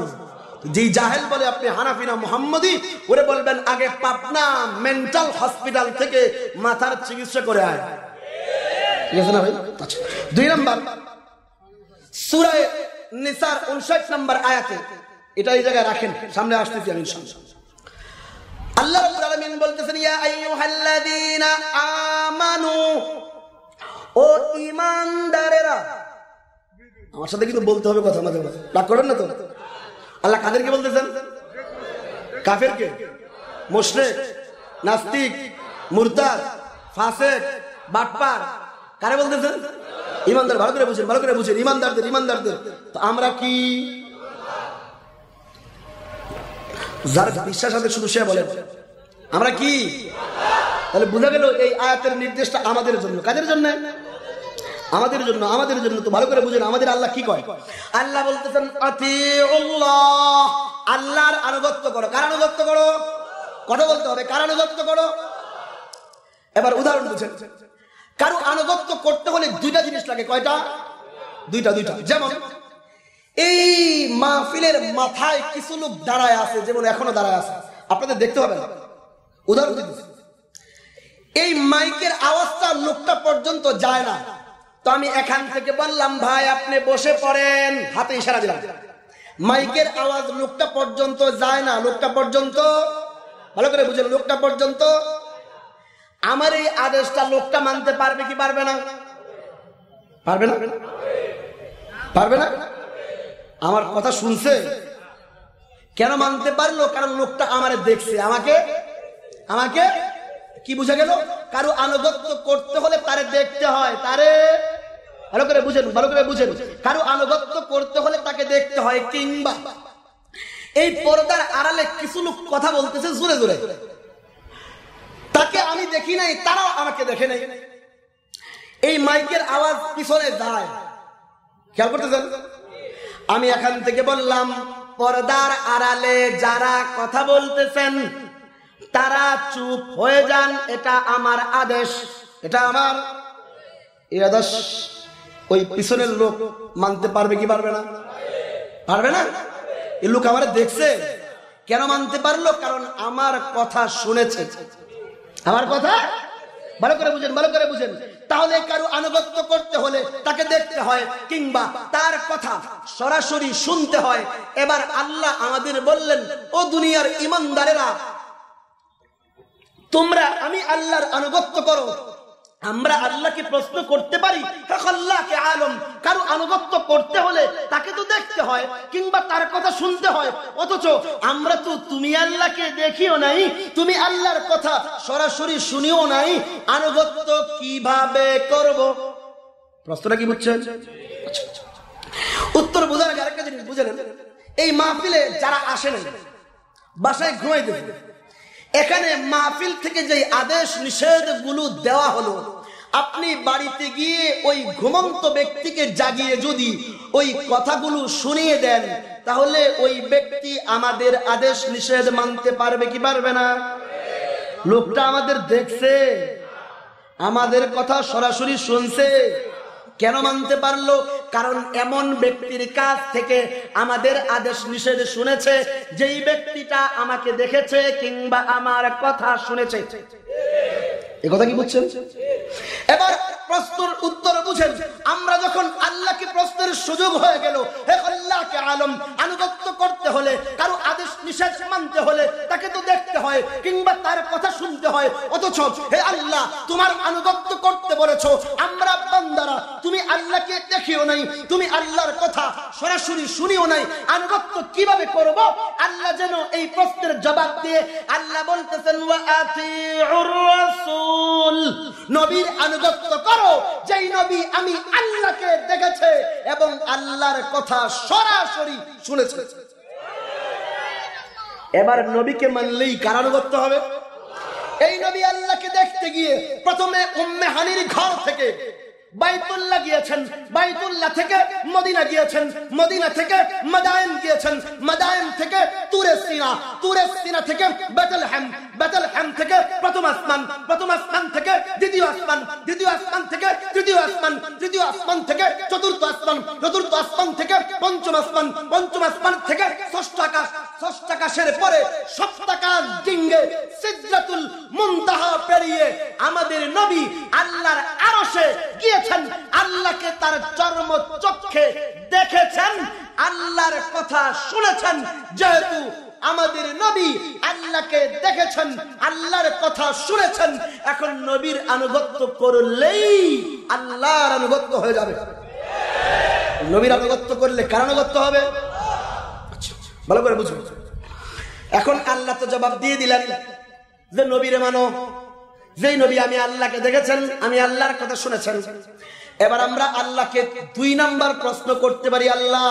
Speaker 2: যেই জাহেল বলে আপনি হানাফি না মুহাম্মদি, ওরে বলবেন, আগে পাবনা মেন্টাল হসপিটাল থেকে মাথার চিকিৎসা করে আয়। না ভাই? আচ্ছা। দুই নম্বর, সুরায় নিসার উনষাট নম্বর আয়াতে, এটা এই জায়গায় রাখেন, সামনে আসতেছি আমি আল্লাহ রাব্বুল আলামিন বলতেছেন, ইয়া আইয়ুহাল্লাযীনা আমানু, ও ঈমানদারেরা আমার সাথে কিন্তু বলতে হবে কথা মাঝে মাঝে। রাগ করেন না তো? আল্লাহ কাদেরকে বলতেছেন? কাফেরকে? মুশরিক, নাস্তিক, মুরতাদ, ফাসেক, বাটপার। কারে বলতেছেন? ইমানদার, ভালো করে বুঝেন, ভালো করে বুঝেন। ইমানদারদের ইমানদারদের। তো আমরা কি? যার বিশ্বাস আছে শুধু সে বলে। আমরা কি? তাহলে বোঝা গেল এই আয়াতের নির্দেশটা আমাদের জন্য। কাদের জন্য? আমাদের জন্য আমাদের জন্য তো ভালো করে বুঝেন, আমাদের আল্লাহ কি কয়? আল্লাহ বলতেছেন আল্লাহর আনুগত্য করো। কার আনুগত্য করো? কথা বলতে হবে, কার আনুগত্য করো? এবার উদাহরণ বুঝেন। কারও আনুগত্য করতে হলে দুইটা জিনিস লাগে, কয়টা? দুইটা দুইটা। যেমন,
Speaker 1: এই মাহফিলের মাথায় কিছু লোক দাঁড়ায় আছে, যেমন এখনও দাঁড়ায় আছে। আপনাদের দেখতে হবে না। উদাহরণ এই মাইকের আওয়াজটা লোকটা পর্যন্ত যায় না। তো আমি এখান থেকে বললাম, ভাই, আপনি বসে পড়েন। হাতে ইশারা দিলাম। মাইকের আওয়াজ লোকটা পর্যন্ত যায় না। লোকটা পর্যন্ত? ভালো করে বুঝলেন লোকটা পর্যন্ত? আমার এই আদেশটা লোকটা মানতে পারবে কি পারবে না? পারবে না? পারবে না? আমার কথা শুনছে? কেন মানতে পারল? কারণ লোকটা আমারে দেখছে। আমাকে? আমাকে? কি বুঝা গেল? কারও আনুগত্য করতে হলে তারে দেখতে হয়। তারে ভালো করে বুঝেন, ভালো করে বুঝেন। কারও আনুগত্য করতে হলে তাকে দেখতে হয়, কিংবা এই পর্দার আড়ালে কিছু লোক কথা বলতেছে জোরে জোরে। তাকে আমি দেখি নাই, তারাও আমাকে দেখে নাই। এই মাইকের আওয়াজ পিছনে যায়। খেয়াল করতেছেন? আমি এখান থেকে বললাম, পর্দার আড়ালে যারা কথা বলতেছেন, তারা চুপ হয়ে যান, এটা আমার আদেশ, এটা আমার এই আদেশ। ওই পিছনের লোক মানতে পারবে কি পারবে না? পারবে না? এই লোক আমার দেখছে। কেন মানতে পারল? কারণ আমার কথা শুনেছে। আমার কথা? ভালো করে বুঝেন, ভালো করে বুঝেন। তাহলে কারও আনুগত্য করতে হলে তাকে দেখতে হয়, কিংবা তার কথা সরাসরি শুনতে হয়। এবার আল্লাহ আমাদের বললেন, ও দুনিয়ার ইমানদারেরা, তোমরা, আমি আল্লাহর আনুগত্য করো। আমরা আল্লাহকে প্রশ্ন করতে পারি আল্লাহকে আলম। কারও আনুগত্য করতে হলে তাকে তো দেখতে হয়, কিংবা তার কথা শুনতে হয়। অথচ আমরা তো তুমি আল্লাহকে দেখিও নাই, তুমি আল্লাহর কথা সরাসরি শুনিও নাই। আনুগত্য কীভাবে করব? প্রশ্নটা কি বুঝছেন? উত্তর বোঝার আগে আরেকটা জিনিস বুঝে নেন। এই মাহফিলে যারা আসেন বাসায় ঘুমাই দেবেন এখানে মাহফিল থেকে যে আদেশ নিষেধগুলো দেওয়া হলো আপনি বাড়িতে গিয়ে ওই ঘুমন্ত ব্যক্তিকে জাগিয়ে যদি ওই কথাগুলো শুনিয়ে দেন, তাহলে ওই ব্যক্তি আমাদের আদেশ নিষেধ মানতে পারবে কি পারবে না? লোকটা আমাদের দেখছে, আমাদের কথা সরাসরি শুনছে, কেন মানতে পারল? কারণ এমন ব্যক্তির কাছ থেকে আমাদের আদেশ নিষেধ শুনেছে, যেই ব্যক্তিটা আমাকে দেখেছে কিংবা আমার কথা শুনেছে। এ কথা কি বুঝছেন? প্রশ্নের উত্তর বুঝেন। আমরা যখন আল্লাহকে প্রশ্নের সুযোগ হয়ে গেল, হে আল্লাহকে আলম, আনুগত্য করতে হলে, কারও আদেশ নিষেধ মানতে হলে তাকে তো দেখতে হয়, কিংবা তার কথা শুনতে হয়। অথচ হে আল্লাহ, তোমার আনুগত্য করতে বলেছ। আমরা বান্দারা, তুমি আল্লাহকে দেখিও নাই, তুমি আল্লাহর কথা সরাসরি শুনিও নাই। আনুগত্য কীভাবে করব? আল্লাহ যেন এই প্রশ্নের জবাব দিয়ে আল্লাহ বলতেছেন নবীর আনুগত্য করো। যেই নবী আমি আল্লাহকে দেখেছে এবং আল্লাহর কথা সরাসরি শুনেছে। এবার নবীকে মানলেই কার আনুগত্য হবে। এই নবী আল্লাহকে দেখতে গিয়ে প্রথমে উম্মে হানির ঘর থেকে বাইতুল্লাহ গিয়েছেন। বাইতুল্লাহ থেকে মদিনা গিয়েছেন। মদিনা থেকে মাদায়েন গিয়েছেন। মাদায়েন থেকে তুরে সিনা তুরে সিনা থেকে বেতলহেম বেতলহেম থেকে প্রথম আসমান প্রথম আসমান থেকে দ্বিতীয় আসমান দ্বিতীয় আসমান থেকে তৃতীয় আসমান তৃতীয় আসমান থেকে চতুর্থ আসমান চতুর্থ আসমান থেকে পঞ্চম আসমান পঞ্চম আসমান থেকে ষষ্ঠ আকাশ, ষষ্ঠ আকাশের পরে সপ্তাকাশ ডিঙ্গে মুনতাহা পেরিয়ে আমাদের নবী আল্লাহর আরশে গিয়েছেন, আল্লাহকে তার চর্ম চক্ষে দেখেছেন, আল্লাহর কথা শুনেছেন, যেহেতু আমাদের নবী আল্লাহকে দেখেছেন আল্লাহর কথা শুনেছেন এখন নবীর আনুগত্য করলেই আল্লাহর আনুগত্য হয়ে যাবে। নবীর আনুগত্য করলে কার আনুগত্য হবে? আচ্ছা, ভালো করে বুঝুন এখন আল্লাহ তো জবাব দিয়ে দিলেন যে নবীরে মানো। যেই নবী আমি আল্লাহকে দেখেছেন আমি আল্লাহর কথা শুনেছেন। এবার আমরা আল্লাহকে দুই নাম্বার প্রশ্ন করতে পারি আল্লাহ।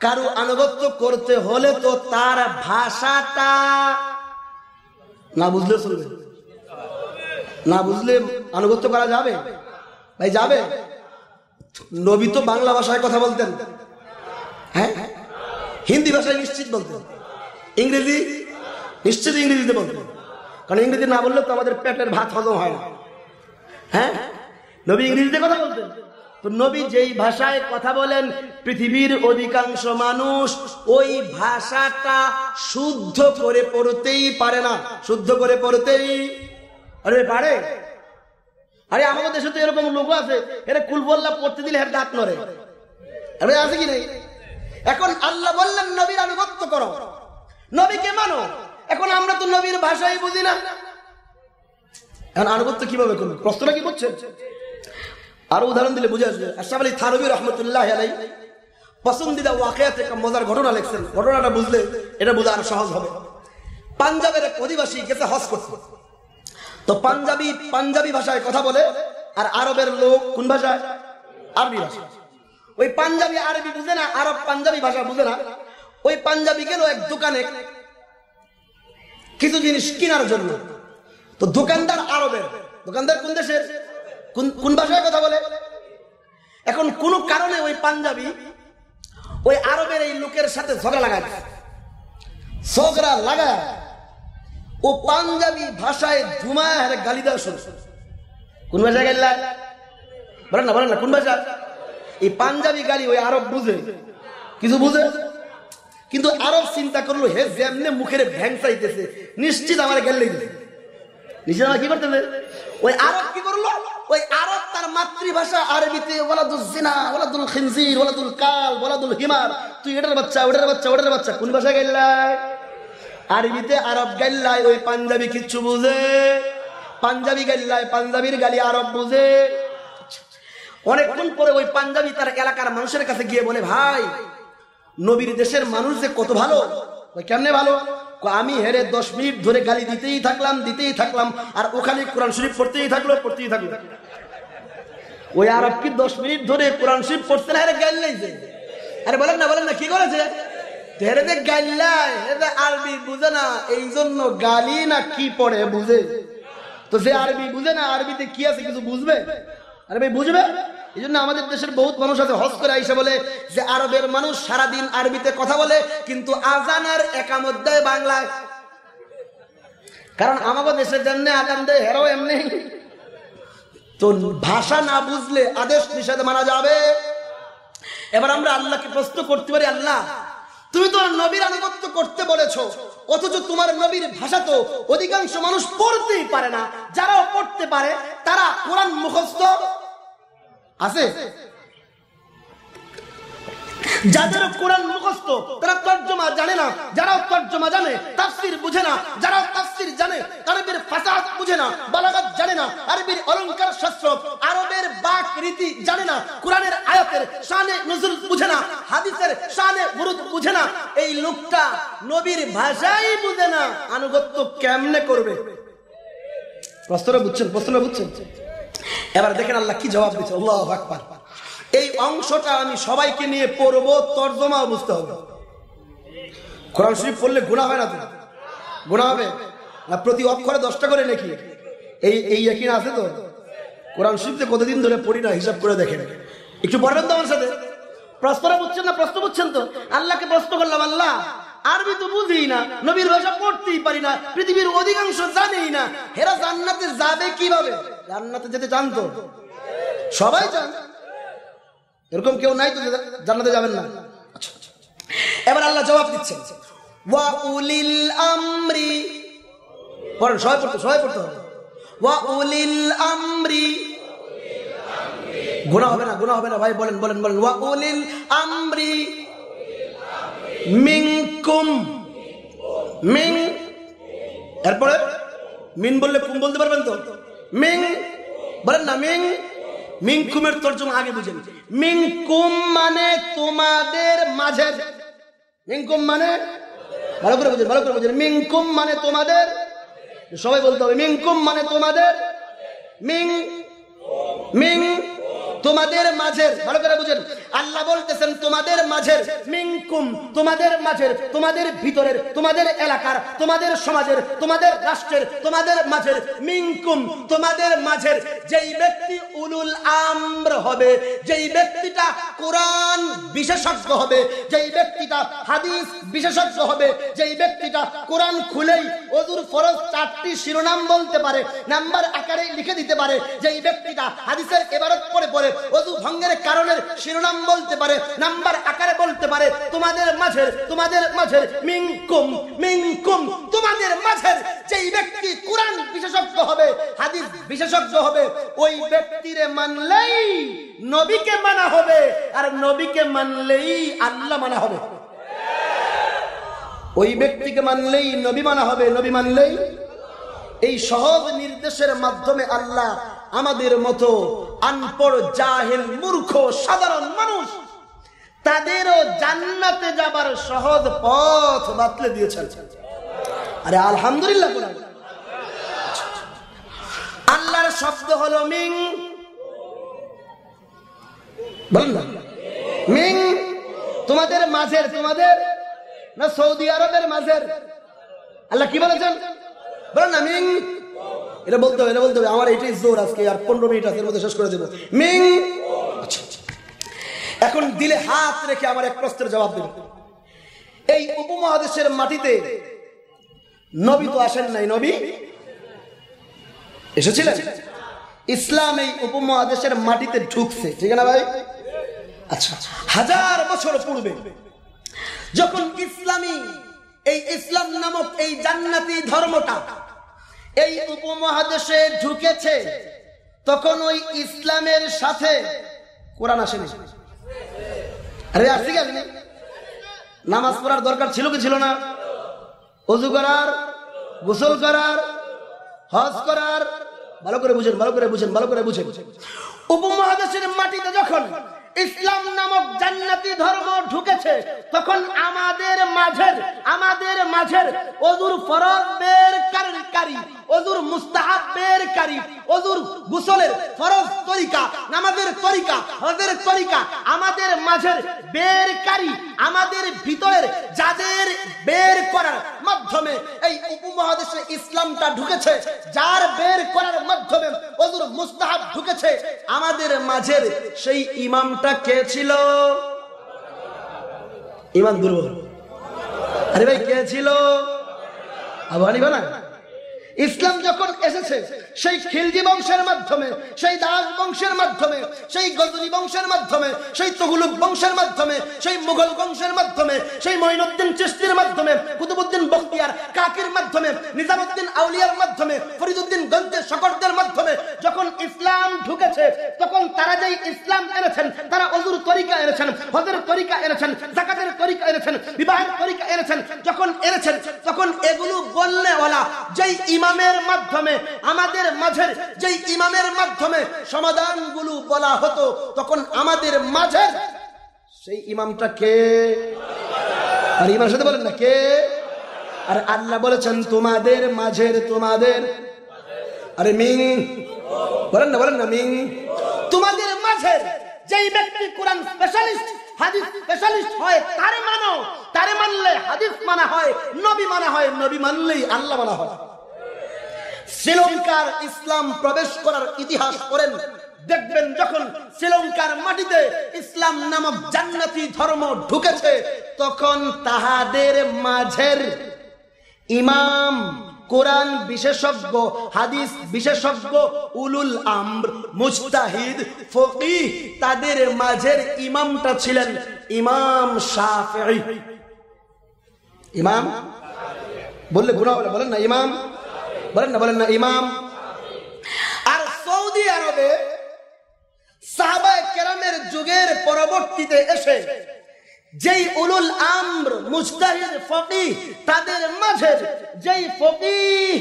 Speaker 1: কারও আনুগত্য করতে হলে তো তার ভাষাটা না বুঝলে চলবে না বুঝলে আনুগত্য করা যাবে? ভাই, যাবে? নবী তো বাংলা ভাষায় কথা বলতেন। হ্যাঁ? হিন্দি ভাষায় নিশ্চিত বলতেন। ইংরেজি নিশ্চিত ইংরেজিতে বলতেন। কারণ ইংরেজি না বললে তো আমাদের পেটের ভাত হজম হয় না। হ্যাঁ? নবী ইংরেজিতে কথা বলতেন।
Speaker 2: তো নবী যেই ভাষায় কথা বলেন, পৃথিবীর অধিকাংশ মানুষ ওই ভাষাটা শুদ্ধ করে পড়তেই পারে না। শুদ্ধ করে পড়তেই আরে, পারে? আরে, আমাদের দেশে তো এরকম লোক আছে, এরা কুলবল্লা পড়তে দিলে হ্যাঁ দাঁত নড়ে। আরে, আছে কি নেই? এখন আল্লাহ বললেন, নবীর আনুগত্য করো। নবীকে মানো। এখন আমরা তো নবীর ভাষাই বুঝি না। এখন আনুগত্য কীভাবে করব? প্রশ্নটা কি করছেন আরও উদাহরণ দিলে বুঝে আসবে। আশরাফ আলী থানবী রহমতুল্লাহ আলাই পছন্দিদা ওয়াকিয়া থেকে মজার ঘটনা লিখছেন। ঘটনাটা বুঝলে এটা বোঝা আরও সহজ হবে। পাঞ্জাবের এক অধিবাসী গেছে হজ করতে। তো পাঞ্জাবি পাঞ্জাবি ভাষায় কথা বলে আর আরবের লোক কোন ভাষায়? আরবি ভাষা। ওই পাঞ্জাবি আরবি বুঝে না, আরব পাঞ্জাবি ভাষা বুঝে না। ওই পাঞ্জাবি গেল এক দোকানে কিছু জিনিস কেনার জন্য। তো দোকানদার আরবের। দোকানদার কোন দেশের? কোন ভাষায় কথা বলে? এখন কোন কারণে ওই পাঞ্জাবি ওই আরবের এই লোকের সাথে ঝগড়া লাগায় ঝগড়া লাগায়। ও পাঞ্জাবি ভাষায় ধুমায় হারে গালি দেওয়া শুরু কোন ভাষায় গালি বলেন না বলেন না, কোন ভাষা এই পাঞ্জাবি গালি ওই আরব বুঝে। কিছু বুঝে? কিন্তু আরব চিন্তা করল, হে যেমনে মুখের ভ্যাং চাইতেছে নিশ্চিত আমার গেলে দিছে আমার কি করতেছে ওই আরব কি করল? ওই আরব তার মাতৃভাষা আরবিতে ওলাদুল জিনা ওলাদুল খিনজির ওলাদুল কাল ওলাদুল হিমার। তুই এটার বাচ্চা, ওটার বাচ্চা ওটার বাচ্চা, কোন ভাষায় গেল্লাই আরবিতে আরব গাল্লায় ওই পাঞ্জাবি কিচ্ছু বুঝে। পাঞ্জাবি গাল্লায় পাঞ্জাবির গালি আরব বুঝে। অনেকক্ষণ পরে ওই পাঞ্জাবি তার এলাকার মানুষের কাছে গিয়ে বলে, ভাই, নবীর দেশের মানুষ যে কত ভালো কেমনে ভালো? আমি হেরে দশ মিনিট ধরে গালি দিতেই থাকলাম দিতেই থাকলাম, আর ওখানে কোরআন শরীফ পড়তেই থাকল পড়তেই থাকল। ওই আরব কি দশ মিনিট ধরে কোরআন শরীফ পড়তে না, হেরে গাল নেইছে আরে বলেন না বলেন না, কি করেছে? হেরে যে গাল্লায় হেরে আরবি বুঝে না, এই জন্য গালি না কি পড়ে বুঝে? তো সে আরবি বুঝে না, আরবিতে কি আছে কিছু বুঝবে? আরে ভাই, বুঝবে? এই জন্য আমাদের দেশের বহুত মানুষ আছে, হজ করে আইসে বলে যে আরবের মানুষ সারাদিন আরবিতে কথা বলে, কিন্তু আজানার একামত দেয় বাংলায়। কারণ আমাদের দেশের জন্য আজান দেয় হেরো এমনি। তো ভাষা না বুঝলে আদেশ নিষেধ মানা যাবে। এবার আমরা আল্লাহকে প্রশ্ন করতে পারি, আল্লাহ, তুমি তো নবীর আনুগত্য করতে বলেছ, অথচ তোমার নবীর ভাষা তো অধিকাংশ মানুষ পড়তেই পারে না। যারা পড়তে পারে, তারা কোরআন মুখস্থ আছে? যাদের কোরআন মুখস্থ, তারা তর্জমা জানে না যারা তর্জমা জানে, তাফসির বুঝে না যারা তাফসির জানে আরবের বুঝে না, বালাগাত জানে না, আরবির অলংকার শাস্ত্র, আরবের বাক রীতি জানে না, কোরআনের আয়াতের শানে বুঝে না, হাদিসের শানে বুঝে না, এই লোকটা নবীর ভাষাই বুঝে না, আনুগত্য কেমনে করবে? প্রশ্নটা বুঝছেন প্রশ্নটা বুঝছেন? এবার দেখেন আল্লাহ কি জবাব দিচ্ছে আল্লাহ আকবার। এই অংশটা আমি সবাইকে নিয়ে পড়ব তর্জমা বুঝতে হবে। কোরআন শরীফ পড়লে গুণা হয় না তো? গুণা হবে? না, প্রতি অক্ষরে দশটা করে নাকি? এই এই একই আছে তো? কোরআন শরীফতে কতদিন ধরে পড়ি না, হিসাব করে দেখেন। একটু পড়বেন তো আমার সাথে? প্রশ্নটা বুঝছেন না, প্রশ্ন বুঝছেন তো? আল্লাহকে প্রশ্ন করলাম, আল্লাহ, আরবি তো বুঝি না, নবীর ভাষা পড়তেই পারি না, পৃথিবীর অধিকাংশ জানেই না, হেরা জান্নাতে যাবে কীভাবে? জান্নাতে যেতে জানতো সবাই চান। এরকম কেউ নাই তো জান্নাতে যাবেন না। আচ্ছা, আচ্ছা। এবার আল্লাহ জবাব দিচ্ছেন। ওয়া উলিল আমরি। পড়েন সবাই পড়তে সবাই পড়তে হবে। ওয়া উলিল আমরি। গুণা হবে না গুণা হবে না ভাই বলেন বলেন বলেন। ওয়া উলিল আমরি। মিনকুম। মিন। এরপরে মিন বললে কুম বলতে পারবেন তো? মিং, বলেন না মিং মিংকুমের তর্জমা আগে বুঝেন মিংকুম মানে তোমাদের মাঝের মিংকুম মানে? ভালো করে বুঝেন, ভালো করে বুঝেন। মিংকুম মানে তোমাদের? সবাই বলতে হবে মিংকুম মানে তোমাদের? মিং মিং তোমাদের মাঝের, ভালো করে বুঝেন। আল্লাহ বলতেছেন, তোমাদের মাঝের মিংকুম তোমাদের মাঝের, তোমাদের ভিতরের, তোমাদের এলাকার, তোমাদের সমাজের, তোমাদের রাষ্ট্রের, তোমাদের মাঝের মিংকুম তোমাদের মাঝের যেই ব্যক্তি উলুল আমর হবে, যেই ব্যক্তিটা কোরআন বিশেষজ্ঞ হবে, যেই ব্যক্তিটা হাদিস বিশেষজ্ঞ হবে, যেই ব্যক্তিটা কোরআন খুলেই অজুর ফরজ চারটি শিরোনাম বলতে পারে, নাম্বার আকারে লিখে দিতে পারে, যেই ব্যক্তিটা হাদিসের এবারত পরে পরে বলে, অজু ভঙ্গের কারণের শিরোনাম বলতে পারে, নাম্বার আকারে বলতে পারে, তোমাদের মাঝের তোমাদের মাঝের মিংকুম মিংকুম তোমাদের মাঝের যেই ব্যক্তি কোরআন বিশেষজ্ঞ হবে, হাদিস বিশেষজ্ঞ হবে, ওই ব্যক্তিরে মানলেই নবীকে মানা হবে, আর নবীকে মানলেই আল্লাহ মানা হবে। ওই ব্যক্তিকে মানলেই নবী মানা হবে, নবী মানলেই এই সহজ নির্দেশের মাধ্যমে আল্লাহ আমাদের মতো আনপড় জাহেল মূর্খ সাধারণ মানুষ, তাদেরও জান্নাতে যাবার সহজ পথ বাতলে দিয়েছেন। আরে আলহামদুলিল্লাহ আল্লাহর শব্দ হলো মিং। বলেন না। মিং তোমাদের মাঝের, তোমাদের না সৌদি আরবের মাঝের? আল্লাহ কি বলেছেন? বলেন না, মিং। এটা বলতে হবে এটা বলতে হবে। আমার এটাই জোর আজকে আর পনেরো মিনিট আছে এর মধ্যে শেষ করে দেবো। মিং! আচ্ছা, আচ্ছা। এখন দিলে হাত রেখে আমার এক প্রশ্নের জবাব দেব। এই উপমহাদেশের মাটিতে নবী তো আসেন নাই নবী? এসেছিলেন? ইসলাম এই উপমহাদেশের মাটিতে ঢুকছে ঠিক না ভাই? আচ্ছা হাজার বছর পূর্বে যখন ইসলামী এই ইসলাম নামক এই জান্নাতি ধর্মটা এই উপমহাদেশে ঢুকেছে, তখন ওই ইসলামের সাথে কোরআন আসেনি। নামাজ পড়ার দরকার ছিল কি ছিল না? অজু করার, গোসল করার, হজ করার, ভালো করে বুঝেন, ভালো করে বুঝেন, ভালো করে বুঝেন। উপমহাদেশের মাটিতে যখন ইসলাম নামক জান্নাতি ধর্ম ঢুকেছে, তখন আমাদের মাঝের আমাদের মাঝের অজুর ফরজ বের কারি, অজুর মুস্তাহাব বের কারি, অজুর গুসলের ফরজ তরিকা, নামাজের তরিকা, হজের তরিকা আমাদের মাঝের বের কারি, আমাদের ভিতরের যাদের বের করার মাধ্যমে এই উপমহাদেশে ইসলামটা ঢুকেছে, যার বের করার মাধ্যমে অজুর মুস্তাহাব ঢুকেছে, আমাদের মাঝের সেই ইমামটা কে ছিল? ইমান দুর্বল। আরে ভাই কে ছিল? আবু হানিফা না? ইসলাম যখন এসেছে সেই খিলজি বংশের মাধ্যমে, সেই দাস বংশের মাধ্যমে, সেই গজনী বংশের মাধ্যমে, সেই তগুলুক বংশের মাধ্যমে, সেই মুঘল বংশের মাধ্যমে, সেই মঈনুদ্দিন চিস্তির মাধ্যমে কুতুবুদ্দিন বখতিয়ার কাকির মাধ্যমে নিজামুদ্দিন আউলিয়ার মাধ্যমে ফরিদুদ্দিন গঞ্জের শকরদের মাধ্যমে যখন ইসলাম ঢুকেছে, তখন তারা যেই ইসলাম এনেছেন, তারা অজুর তরিকা এনেছেন, হজের তরিকা এনেছেন, জাকাতের তরিকা এনেছেন, বিবাহের তরিকা এনেছেন, যখন এনেছেন, তখন এগুলো বললে ওলা যেই ইমামের মাধ্যমে আমাদের মাঝের যেই ইমামের মাধ্যমে সমাধানগুলো বলা হতো, তখন আমাদের মাঝের সেই ইমামটা কে? আর ইমামের সাথে বলেন না, কে? আর আল্লাহ বলেছেন, তোমাদের মাঝের তোমাদের। আরে মিং বলেন না বলেন না মিং তোমাদের মাঝের যেই ব্যক্তি কোরআন স্পেশালিস্ট স্পেশালিস্ট হয়, তারে মানো। তারে মানলে হাদিস মানা হয়, নবী মানা হয়, নবী মানলেই আল্লাহ মানা হয়। শ্রীলঙ্কার ইসলাম প্রবেশ করার ইতিহাস করেন দেখবেন যখন শ্রীলঙ্কার মাটিতে ইসলাম নামক জান্নাতি ধর্ম ঢুকেছে, তখন তাহাদের মাঝের ইমাম, কোরআন বিশেষজ্ঞ, হাদিস বিশেষজ্ঞ, উলুল আমর মুস্তাহিদ ফকি, তাদের মাঝের ইমামটা ছিলেন ইমাম শাফিঈ। ইমাম? বললে গুণা বলেন না, ইমাম? বলেন না বলেন না, ইমাম। আর সৌদি আরবে সাহাবায়ে কেরামের যুগের পরবর্তীতে এসে যেই উলুল আমর মুস্তাহিদ ফকিহ তাদের মাঝে যেই ফকিহ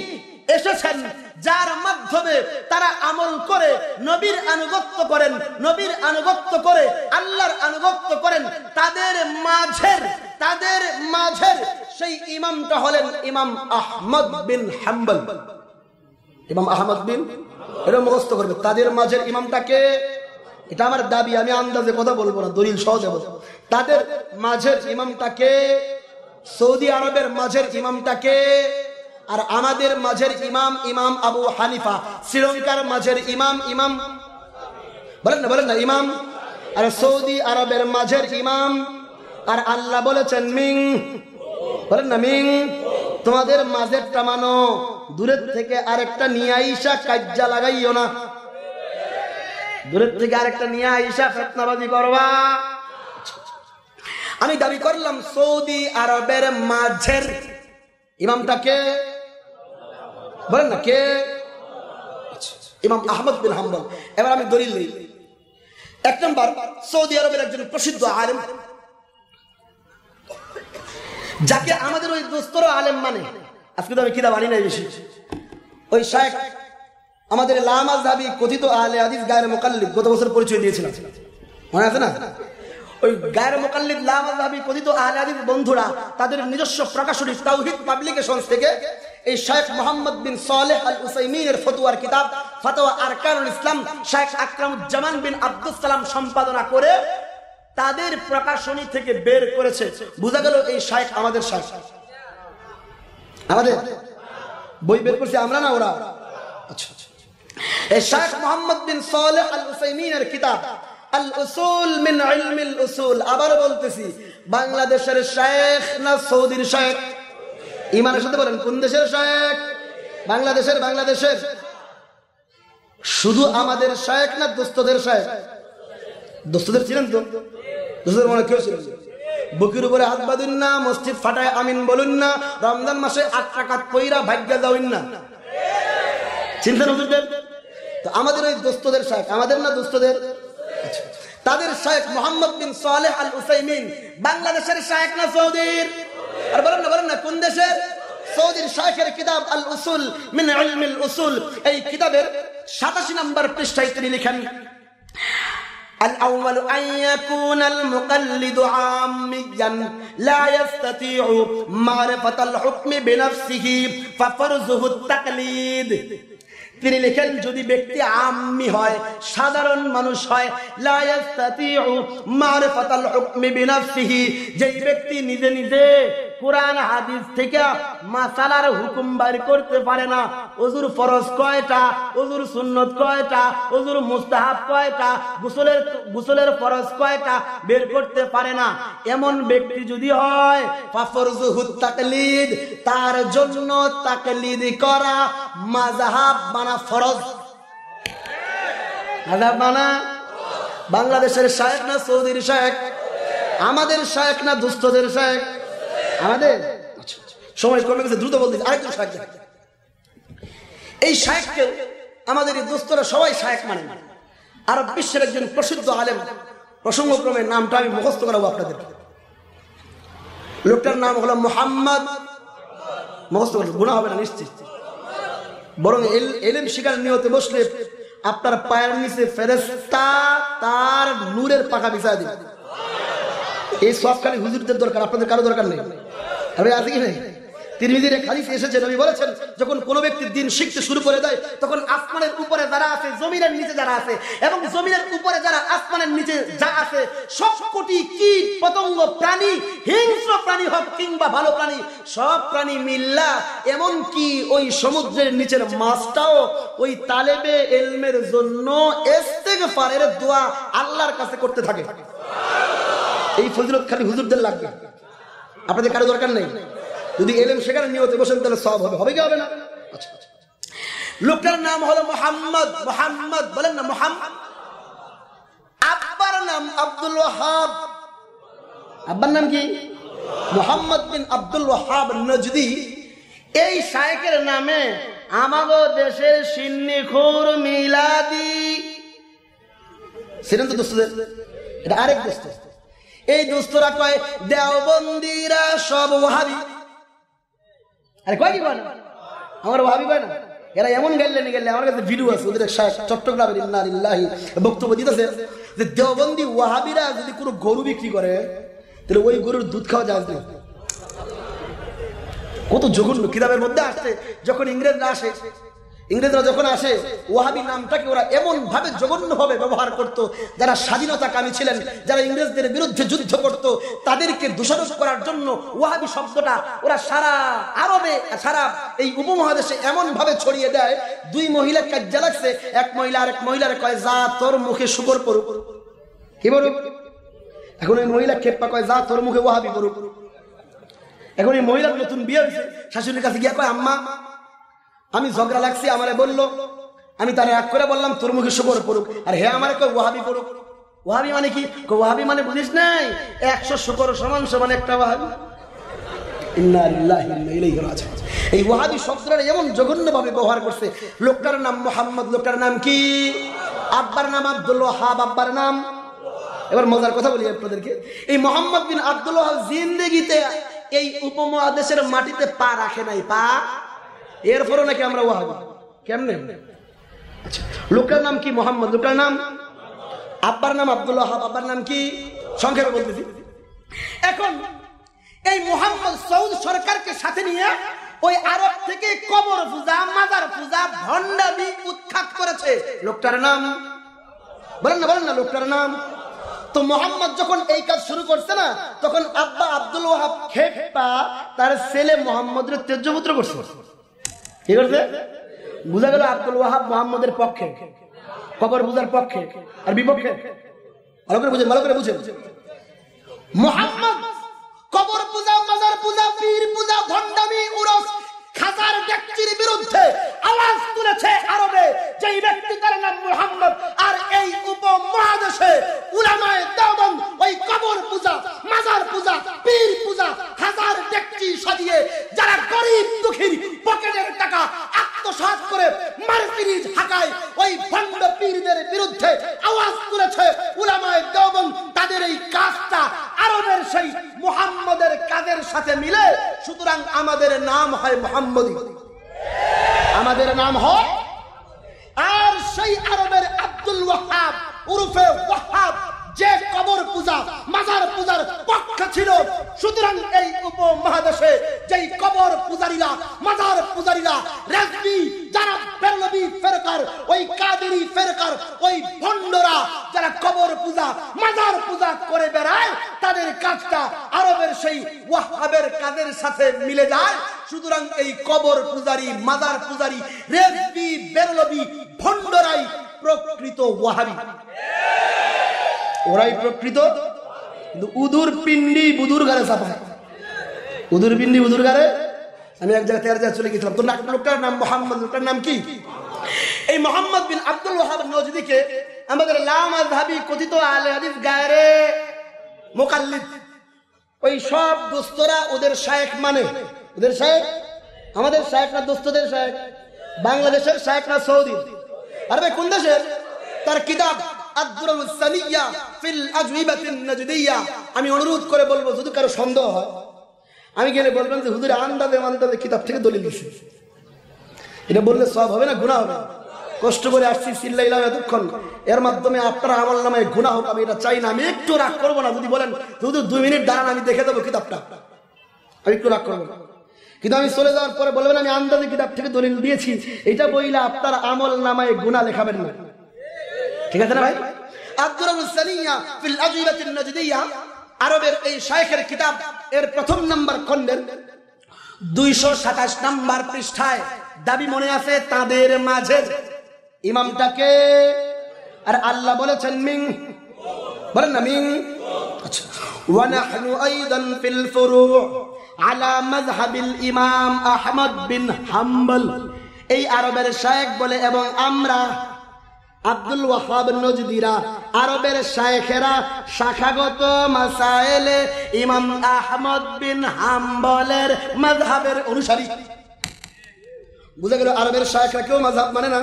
Speaker 2: এসেছেন, যার মাধ্যমে তারা আমল করে, নবীর আনুগত্য করেন, নবীর আনুগত্য করে, আল্লাহর আনুগত্য করেন, তাদের মাঝের তাদের মাঝের সেই ইমামটা হলেন ইমাম আহমদ বিন হাম্বল। ইমাম আহমদ বিন? এটা মুখস্থ করবে। তাদের মাঝের ইমামটাকে এটা আমার দাবি, আমি আন্দাজে কথা বলব না, দলিল সহজে বলব তাদের মাঝের ইমামটাকে সৌদি আরবের মাঝের ইমামটাকে আর আমাদের মাঝের ইমাম ইমাম আবু হানিফা, শ্রীলঙ্কার মাঝের ইমাম ইমাম? বলেন না বলেন না, ইমাম? আর সৌদি আরবের মাঝের ইমাম? আর আল্লাহ বলেছেন, মিং। বলেন না, মিং। তোমাদের মাঝেরটা মানো, দূরের থেকে আরেকটা নিয়ে আইসা কাজ্জা লাগাইও না।
Speaker 1: দূরের থেকে আরেকটা নিয়ে আইসা ফেতনাবাজি করবা। আমি দাবি করলাম, সৌদি আরবের মাঝের ইমামটা কে? বলেন না, কে? ইমাম আহমদ বিন হাম্বল। এবার আমি দলিল দিই। এক নম্বর, সৌদি আরবের একজন প্রসিদ্ধ আলেম যাকে আমাদের ওই দোস্তর আলেম মানে। আজকে তো আমি কিতাব আনি নাই বেশি। ওই শায়েখ, আমাদের লামাজ দাবি কথিত আলে হাদিস গায়ের মোকাল্লিদ গত বছর পরিচয় দিয়েছিলাম। মনে আছে না? ওই গায়ের মোকাল্লিদ লামাজ দাবি কথিত আলে হাদিস বন্ধুরা, তাদের নিজস্ব প্রকাশনী তাওহিদ পাবলিকেশন থেকে এই শেখ মোহাম্মদ বিন সালেহ আল উসাইমিনের ফতুয়ার কিতাব, ফতোয়া আরকানুল ইসলাম শেখ আকরামুজ্জামান বিন আব্দুল সালাম সম্পাদনা করে তাদের প্রকাশনী থেকে বের করেছে। বোঝা গেল এই শায়েখ আমাদের শায়েখ। আমাদের? বই বের করছে আমরা না ওরা? আচ্ছা আচ্ছা। এই মোহাম্মদ আল মিন বলতেছি, বাংলাদেশের শায়েখ না বলেন, কোন দেশের শায়েখ? বাংলাদেশের। শুধু আমাদের শায়েখ না দোস্তদের শায়েখ? দোস্তদের ছিলেন তো? বুকের উপরে হাত বাঁধুন না, মসজিদ ফাটায় আমিন বলুন না, রমজান মাসে পইরা যাওইন না। তো আমাদের ওই দোস্তদের আমাদের না দোস্তদের। তাদের মোহাম্মদ বিন আল উসাইমিন বাংলাদেশের শায়েখ না সৌদির? আর বলেন না বলেন না, কোন দেশের? সৌদির শায়েখের কিতাব আল উসুল, মিন উসুল। এই কিতাবের 87 নম্বর পৃষ্ঠায় তিনি লিখেন الأول أن يكون المقلد عاميا لا يستطيع معرفة الحكم بنفسه ففرزه التقليد তিনি লিখেন যদি ব্যক্তি আম্মি হয় সাধারণ মানুষ হয় লা ইয়াস্তাতিউ মারিফাতাল হুকমি বিনাফসিহি যেই ব্যক্তি নিজে নিজে কোরআন, হাদিস থেকে মাসালার হুকুম বাইর করতে পারে না। ওজুর ফরজ কয়টা? ওজুর সুন্নত কয়টা? ওজুর মুস্তাহাব কয়টা? গোসলের গোসলের ফরজ কয়টা? বের করতে পারে না। এমন ব্যক্তি যদি হয় তাকলিদ, তার জন্য তাকলিদ করা মাযহাব মানা ফরজ। মাযহাব মানা বাংলাদেশের শায়েখ না সৌদির শায়েখ? আমাদের শায়েখ না দুস্থদের শায়েখ? আমাদের? সময় কমে গেছে, দ্রুত বলতে আরেকজন এই শায়েখকে আমাদের এই দোস্তরা সবাই শায়েখ মানে। আরব বিশ্বের একজন প্রসিদ্ধ আলেম, প্রসঙ্গক্রমে নামটা আমি মুখস্থ করাবো আপনাদের লোকটার নাম হলো মোহাম্মদ মুখস্থ করব গুণা হবে না, নিশ্চিত। বরং এল- এলেম শিকার নিয়তে বসলে আপনার পায়ের নিচে ফেরেস্তা তার নূরের পাখা বিছায় দিবে। এই সব হুজুরদের দরকার, আপনাদের কারও দরকার নেই। আরে আছে কি নেই তিনি নিজের খালিস এসেছেন আমি বলেছেন, যখন কোনো ব্যক্তি দিন শিখতে শুরু করে দেয়, তখন আসমানের উপরে যারা আছে, জমিনের নিচে যারা আছে, এবং জমিনের উপরে যারা আসমানের নিচে যা আছে সব কোটি কীট পতঙ্গ প্রাণী, হিংস্র প্রাণী হোক কিংবা ভালো প্রাণী, সব প্রাণী মিল্লা এমন কি ওই সমুদ্রের নিচের মাছটাও ওই তালেবে এলমের জন্য এস্তেগফারের দোয়া আল্লাহর কাছে করতে থাকে। এই ফজিলত খালি হুজুরদের লাগবে। আপনাদের কারও দরকার নেই? যদি এলেম সেখানে নিয়তে বসেন, তাহলে সব হবে। হবে কি হবে না? আচ্ছা আচ্ছা। লোকটার নাম হলো মোহাম্মদ। মোহাম্মদ বলেন না মোহাম্মদ আব্বার নাম আব্দুল ওয়াহাব। আব্বার নাম কি? মোহাম্মদ বিন আব্দুল ওয়াহাব নজদি। এই শায়েকের নামে আমাগো দেশের সিন্নিখুর মিলাদি। সেটা তো দোস্তদের এটা আরেক দোস্ত। এই দোস্তরা কয়, দেওবন্দিরা সব ওহাবি। আরে কয় কি কয় না? আমার ওহাবি কয় না? এরা এমন গেলে নি গেলে আমার কাছে ভিডিও আছে, ওদের চট্টগ্রামের ইন্না লিল্লাহি বক্তব্য দিতেছে যে, দেওবন্দি ওয়াহাবিরা যদি কোনো গরু বিক্রি করে, তাহলে ওই গরুর দুধ খাওয়া যায় না। কত জঘন্য কিতাবের মধ্যে আসছে, যখন ইংরেজরা আসে ইংরেজরা যখন আসে, ওয়াহাবি নামটাকে ওরা এমন ভাবে জঘন্য ভাবে ব্যবহার করত, যারা স্বাধীনতা কামী ছিলেন, যারা ইংরেজদের বিরুদ্ধে যুদ্ধ করত, তাদেরকে দোষারোপ করার জন্য ওয়াহাবি শব্দটা ওরা সারা আরবে, সারা এই উপমহাদেশে এমন ভাবে ছড়িয়ে দেয়, দুই মহিলা কাজ্জা লাগছে, এক মহিলা আর এক মহিলার কয়, যা তোর মুখে শুকর পড়ুক। কি বলুক? এখন ওই মহিলা খেপ্পা কয়, যা তোর মুখে ওয়াহাবি পড়ুক। এখন এই মহিলার নতুন বিয়ে হয়েছে, শাশুড়ির কাছে গিয়া কয়, আম্মা আমি ঝগড়া লাগছি, আমারে বলল। আমি তার এক করে বললাম, তোর মুখে শুকর পড়ুক। আর হে আমার ওয়াহাবি পড়ুক। ওয়াহাবি মানে কি? ওয়াহাবি মানে বুঝিস নাই? একশো শুকর সমান সমান একটা ওয়াহাবি। এই ওয়াহাবি শব্দটা এমন জঘন্যভাবে ব্যবহার করছে। লোকটার নাম মোহাম্মদ, লোকটার নাম কি? আব্বার নাম আব্দুল ওয়াহাব, আব্বার নাম? এবার মজার কথা বলি আপনাদেরকে। এই মোহাম্মদ বিন আব্দুল ওয়াহাব জিন্দেগিতে এই উপমহাদেশের মাটিতে পা রাখে নাই, পা এরপরও নাকি আমরা ওয়াহাবি। কেমনে? আচ্ছা লোকটার নাম কি মোহাম্মদ? লোকটার নাম? আব্বার নাম আব্দুল ওয়াহাব, আব্বার নাম কি? সংক্ষেপে বলতেছি। এখন, এই মোহাম্মদ সৌদ সরকারকে সাথে নিয়ে ওই আরব থেকে কবর পূজা, মাজার পূজা, ভণ্ডামি উৎখাত করেছে। লোকটার নাম? বলেন না বলেন না, লোকটার নাম? তো মোহাম্মদ যখন এই কাজ শুরু করছে না, তখন আব্বা আব্দুল ওয়াহাব খেপা তার ছেলে মোহাম্মদের তেজপুত্র করছে। কি করছে বুঝা গেল আব্দুল ওয়াহাব মোহাম্মদের পক্ষে। কবর বুঝার পক্ষে আর বিপক্ষে। ভালো করে বুঝেন, ভালো করে বুঝেন। মোহাম্মদ কবর পূজা, মাজার পূজা, পীর পূজা ভণ্ডামি উরস আওয়াজ তুলেছে আরবে, যেই ব্যক্তি তার নাম মোহাম্মদ, আর এই উপমহাদেশে উলামায়ে দেওবন্দ, ওই কবর পূজা, মাজার পূজা, পীর পূজা হাজার ব্যক্তি সাজিয়ে, যারা গরিব দুঃখীর পকেটের টাকা আত্মসাৎ করে মার্কিনিজ হাকায় ওই ভণ্ড পীরদের বিরুদ্ধে আওয়াজ তুলেছে উলামায়ে দেওবন্দ। তাদের এই কাজটা আরবের সেই মুহাম্মদের কাজের সাথে মিলে? সুতরাং আমাদের নাম হয় মোহাম্মদী। আমাদের নাম হয় আর সেই আরবের আব্দুল ওয়াহাব, উরুফে ওয়াহাব। যে কবর পূজা, মাজার পূজার পক্ষে ছিল, সুতরাং এই উপমহাদেশে যেই কবর পূজারীরা, মাজার পূজারীরা, রেজবি, যারা বেরলবি ফেরকার, ওই কাদেরি ফেরকার, ওই ভণ্ডরা যারা কবর পূজা, মাজার পূজা করে বেড়ায়, তাদের কাজটা আরবের সেই ওয়াহাবের কাজের সাথে মিলে যায়। সুতরাং এই কবর পূজারী, মাজার পূজারী, রেজবি বেরলবি ভণ্ডরাই প্রকৃত ওয়াহাবি। ওরাই প্রকৃত উদুর পিন্ডি বুদুর গারে চাপায় উদুর পিন্ডি বুদুর গারে? আমি এক জায়গায় চলে গেছিলাম। তো লোকটার নাম মোহাম্মদ, লোকটার নাম কি? এই মোহাম্মদ বিন আব্দুল ওহাব নজদিকে আমাদের লামাজহাবি কথিত আলে হাদিস গায়রে মোকাল্লিদ। ওই সব দোস্তরা ওদের শায়েখ মানে। ওদের শায়েখ? আমাদের শায়েখ না দোস্তদের শায়েখ? বাংলাদেশের শায়েখ না সৌদি আর ভাই, কোন দেশের? তার কিতাব। আমি অনুরোধ করে বলব, যদি কারও সন্দেহ হয়, আমি গেলে বলবেন যে, হুজুর, আন্দাজে আন্দাজে কিতাব থেকে দলিল এটা বললে সব হবে না গুণা হবে? কষ্ট করে আসছি চিল্লাইলাম এতক্ষণ। এর মাধ্যমে আপনার আমল নামে গুণা হোক, আমি এটা চাই না। আমি একটু রাগ করব না, যদি বলেন শুধু দুই মিনিট দাঁড়ান, আমি দেখে দেবো কিতাবটা। আমি একটু রাগ করব। কিন্তু আমি চলে যাওয়ার পরে বলবেন, আমি আন্দাজে কিতাব থেকে দলিল দিয়েছি। এটা বইলে আপনার আমল নামায় গুণা লেখাবেন না। ঠিক আছে না ভাই আব্দুর সানিয়া ফিল আজইবাতিন নাজদিয়া আরবের এই শায়েখের কিতাব এর প্রথম নাম্বার খণ্ডের দুইশো সাতাশ নাম্বার পৃষ্ঠায় দাবি মনে আছে তাদের মাঝে ইমামটাকে আর আল্লাহ বলেছেন মিং বলেন না মিং আচ্ছা ونحن أيضا في الفروع على مذهب الإمام أحمد بن حنبل এই আরবের শায়েখ বলে এবং আমরা আব্দুল ওয়াহাব নজদিরা, আরবের শায়েখেরা, শাখাগত মাসাইলে ইমাম আহমদ বিন হাম্বলের মাযহাবের অনুসারী। বুঝা গেল আরবের শায়েখরা কেউ মাযহাব মানে না?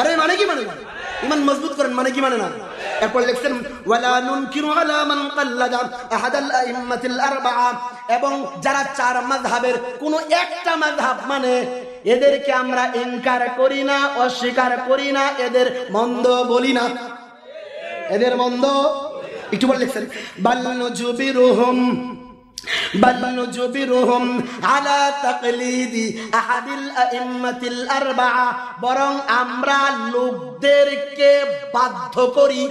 Speaker 1: আরে মানে কি মানে? ইমান মজবুত করেন মানে কি মানে না? এরপর লিখছেন ওয়ালা নুনকিরু আলা মান কাল্লাদা আহাদাল আইম্মাতিল আরবাআ এবং যারা চার মাযহাবের কোন একটা মাযহাব মানে এদেরকে আমরা ইনকার করি না অস্বীকার করি না এদের মন্দ বলি না এদের মন্দ একটু বলে লিখছেন বাল্লু জুবিরুহুম بل نجبرهم على تقليد أحد الأئمة الأربعة বরং আমরা লোকদেরকে বাধ্য করি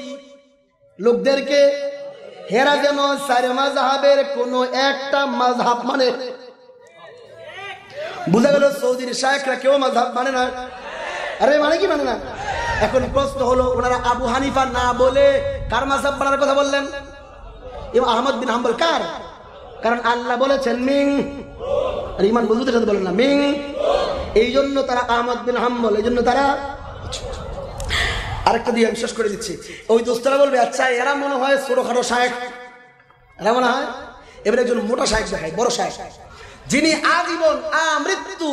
Speaker 1: লোকদেরকে হেরা যেন চার মাঝহাবের কোন একটা মাঝহাব মানে। বুঝা গেল সৌদির শায়েখরা কেউ মাঝহাব মানে না? আরে মানে কি মানে না? এখন প্রশ্ন হলো, ওনারা আবু হানিফা না বলে কার মাঝহাব মানার কথা বললেন? এবং আহমদ বিন হাম্বল কার? কারণ আল্লাহ বলেছেন, মিং। আর ইমান সাথে বলেন না, মিং। এই জন্য তারা আহমদ বিন হাম্বল এই জন্য তারা
Speaker 2: আরেকটা দিয়ে শেষ করে দিচ্ছি। ওই দোস্তরা বলবে আচ্ছা এরা মনে হয় ছোটখাটো সাহেব এরা মনে হয়? এবার একজন মোটা সাহেব দেখায় বড় সাহেব যিনি আজীবন আমৃত্যু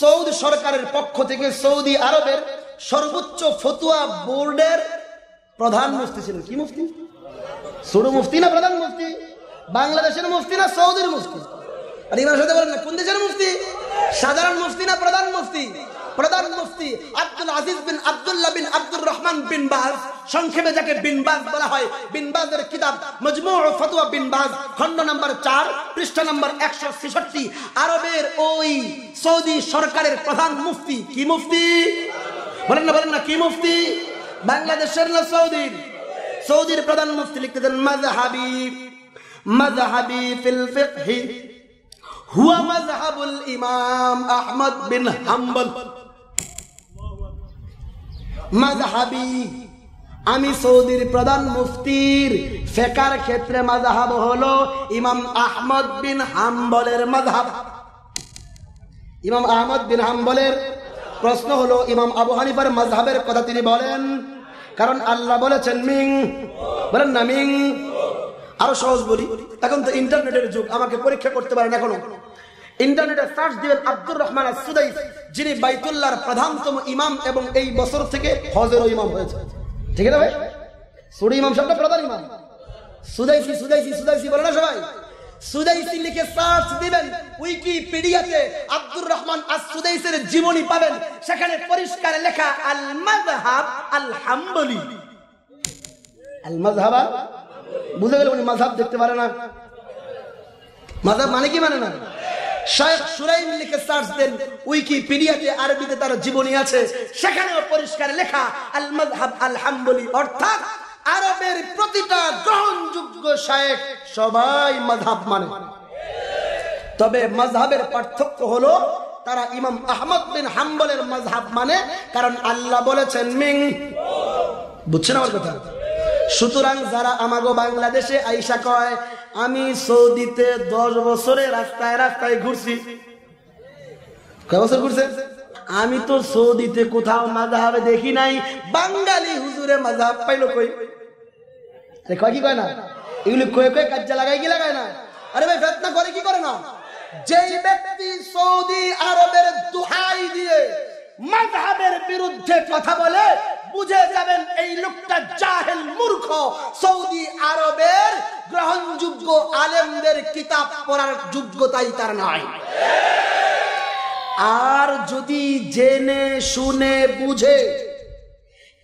Speaker 2: সৌদি সরকারের পক্ষ থেকে সৌদি আরবের সর্বোচ্চ ফতুয়া বোর্ডের প্রধান মুফতি ছিলেন। কি মুফতি? ছোট মুফতি না প্রধান মুফতি? বাংলাদেশের মুফতি না সৌদির মুফতি? আর ইমার সাথে বলেন না, কোন দেশের মুফতি? সাধারণ মুফতি না প্রধান মুফতি? প্রধান মুফতি আব্দুল আজিজ বিন আব্দুল্লাহ বিন আব্দুর রহমান বিন বাজ, সংক্ষেপে যাকে বিন বাজ বলা হয়, বিন বাজের কিতাব মজমু ফতুয়া বিন বাজ, খণ্ড নাম্বার চার, পৃষ্ঠা নাম্বার একশো ছেষট্টি, আরবের ওই সৌদি সরকারের প্রধান মুফতি, কি মুফতি? বলেন না বলেন না, কি মুফতি? বাংলাদেশের না সৌদির? সৌদির প্রধান মুফতি লিখতেছেন মাজহাবি মাজহাবি ফিল ফিকহি, হুয়া মাজহাবুল ইমাম আহমদ বিন হাম্বল। মাজহাবি আমি সৌদির প্রধান মুফতির ফেকার ক্ষেত্রে মাজহাব হলো ইমাম আহমদ বিন হাম্বলের মাজহাব ইমাম আহমদ বিন হাম্বলের প্রশ্ন হলো, ইমাম আবু হানিফার মাজহাবের কথা তিনি বলেন, কারণ আল্লাহ বলেছেন, মিং, বলেন না, মিং। আরও সহজ বলি, এখন তো ইন্টারনেটের যুগ, আমাকে পরীক্ষা করতে পারেন এখনও। ইন্টারনেটে সার্চ দিবেন আব্দুর রহমান সুদাই যিনি বাইতুল্লাহর প্রধানতম ইমাম এবং এই বছর থেকে হজেরও ইমাম হয়েছে। ঠিক আছে ভাই? সুরি ইমাম সাহেবটা প্রধান ইমাম। সুদাইসি সুদাইসি সুদাইসি, বলে না সবাই? সুদাইসি লিখে সার্চ দিবেন, উইকিপিডিয়াতে আব্দুর রহমান আস সুদাইসের জীবনী পাবেন। সেখানে পরিষ্কার লেখা আল মাযহাব আল হাম্বলি আল? মাযহাবা বুঝে গেল উনি মাযহাব দেখতে পারে না। মাযহাব মানে কি মানে না? শেখ সুরাইম লিখে সার্চ দেন, উইকিপিডিয়াতে আরবিতে তার জীবনী আছে। সেখানেও পরিষ্কার লেখা আল মাযহাব আল হাম্বলি অর্থাৎ আরবের প্রতিটা গ্রহণযোগ্য শায়েখ সবাই মাযহাব মানে। তবে মাযহাবের পার্থক্য হলো, তারা ইমাম আহমদ বিন হাম্বলের মাযহাব মানে কারণ আল্লাহ বলেছেন মিং। বুঝছেন আমার কথা? সুতরাং যারা আমাগো বাংলাদেশে আইসা কয়, আমি সৌদিতে দশ বছরে রাস্তায় রাস্তায় ঘুরছি। কয় বছর ঘুরছে? আমি তো সৌদিতে কোথাও মাঝাবে দেখি নাই। বাঙালি হুজুরে মাঝাব পাইলো কই? আরে কয় কি কয় না? এগুলি কয়ে কয়ে কাজে লাগাই কি লাগায় না? আরে ভাই, ফেতনা করে কি করে না? যেই ব্যক্তি সৌদি আরবের দুহাই দিয়ে মাযহাবের বিরুদ্ধে কথা বলে বুঝে যাবেন এই লোকটা জাহেল মূর্খ। সৌদি আরবের গ্রহণযোগ্য আলেমদের কিতাব পড়ার যোগ্যতাই তার নাই। আর যদি জেনে, শুনে, বুঝে,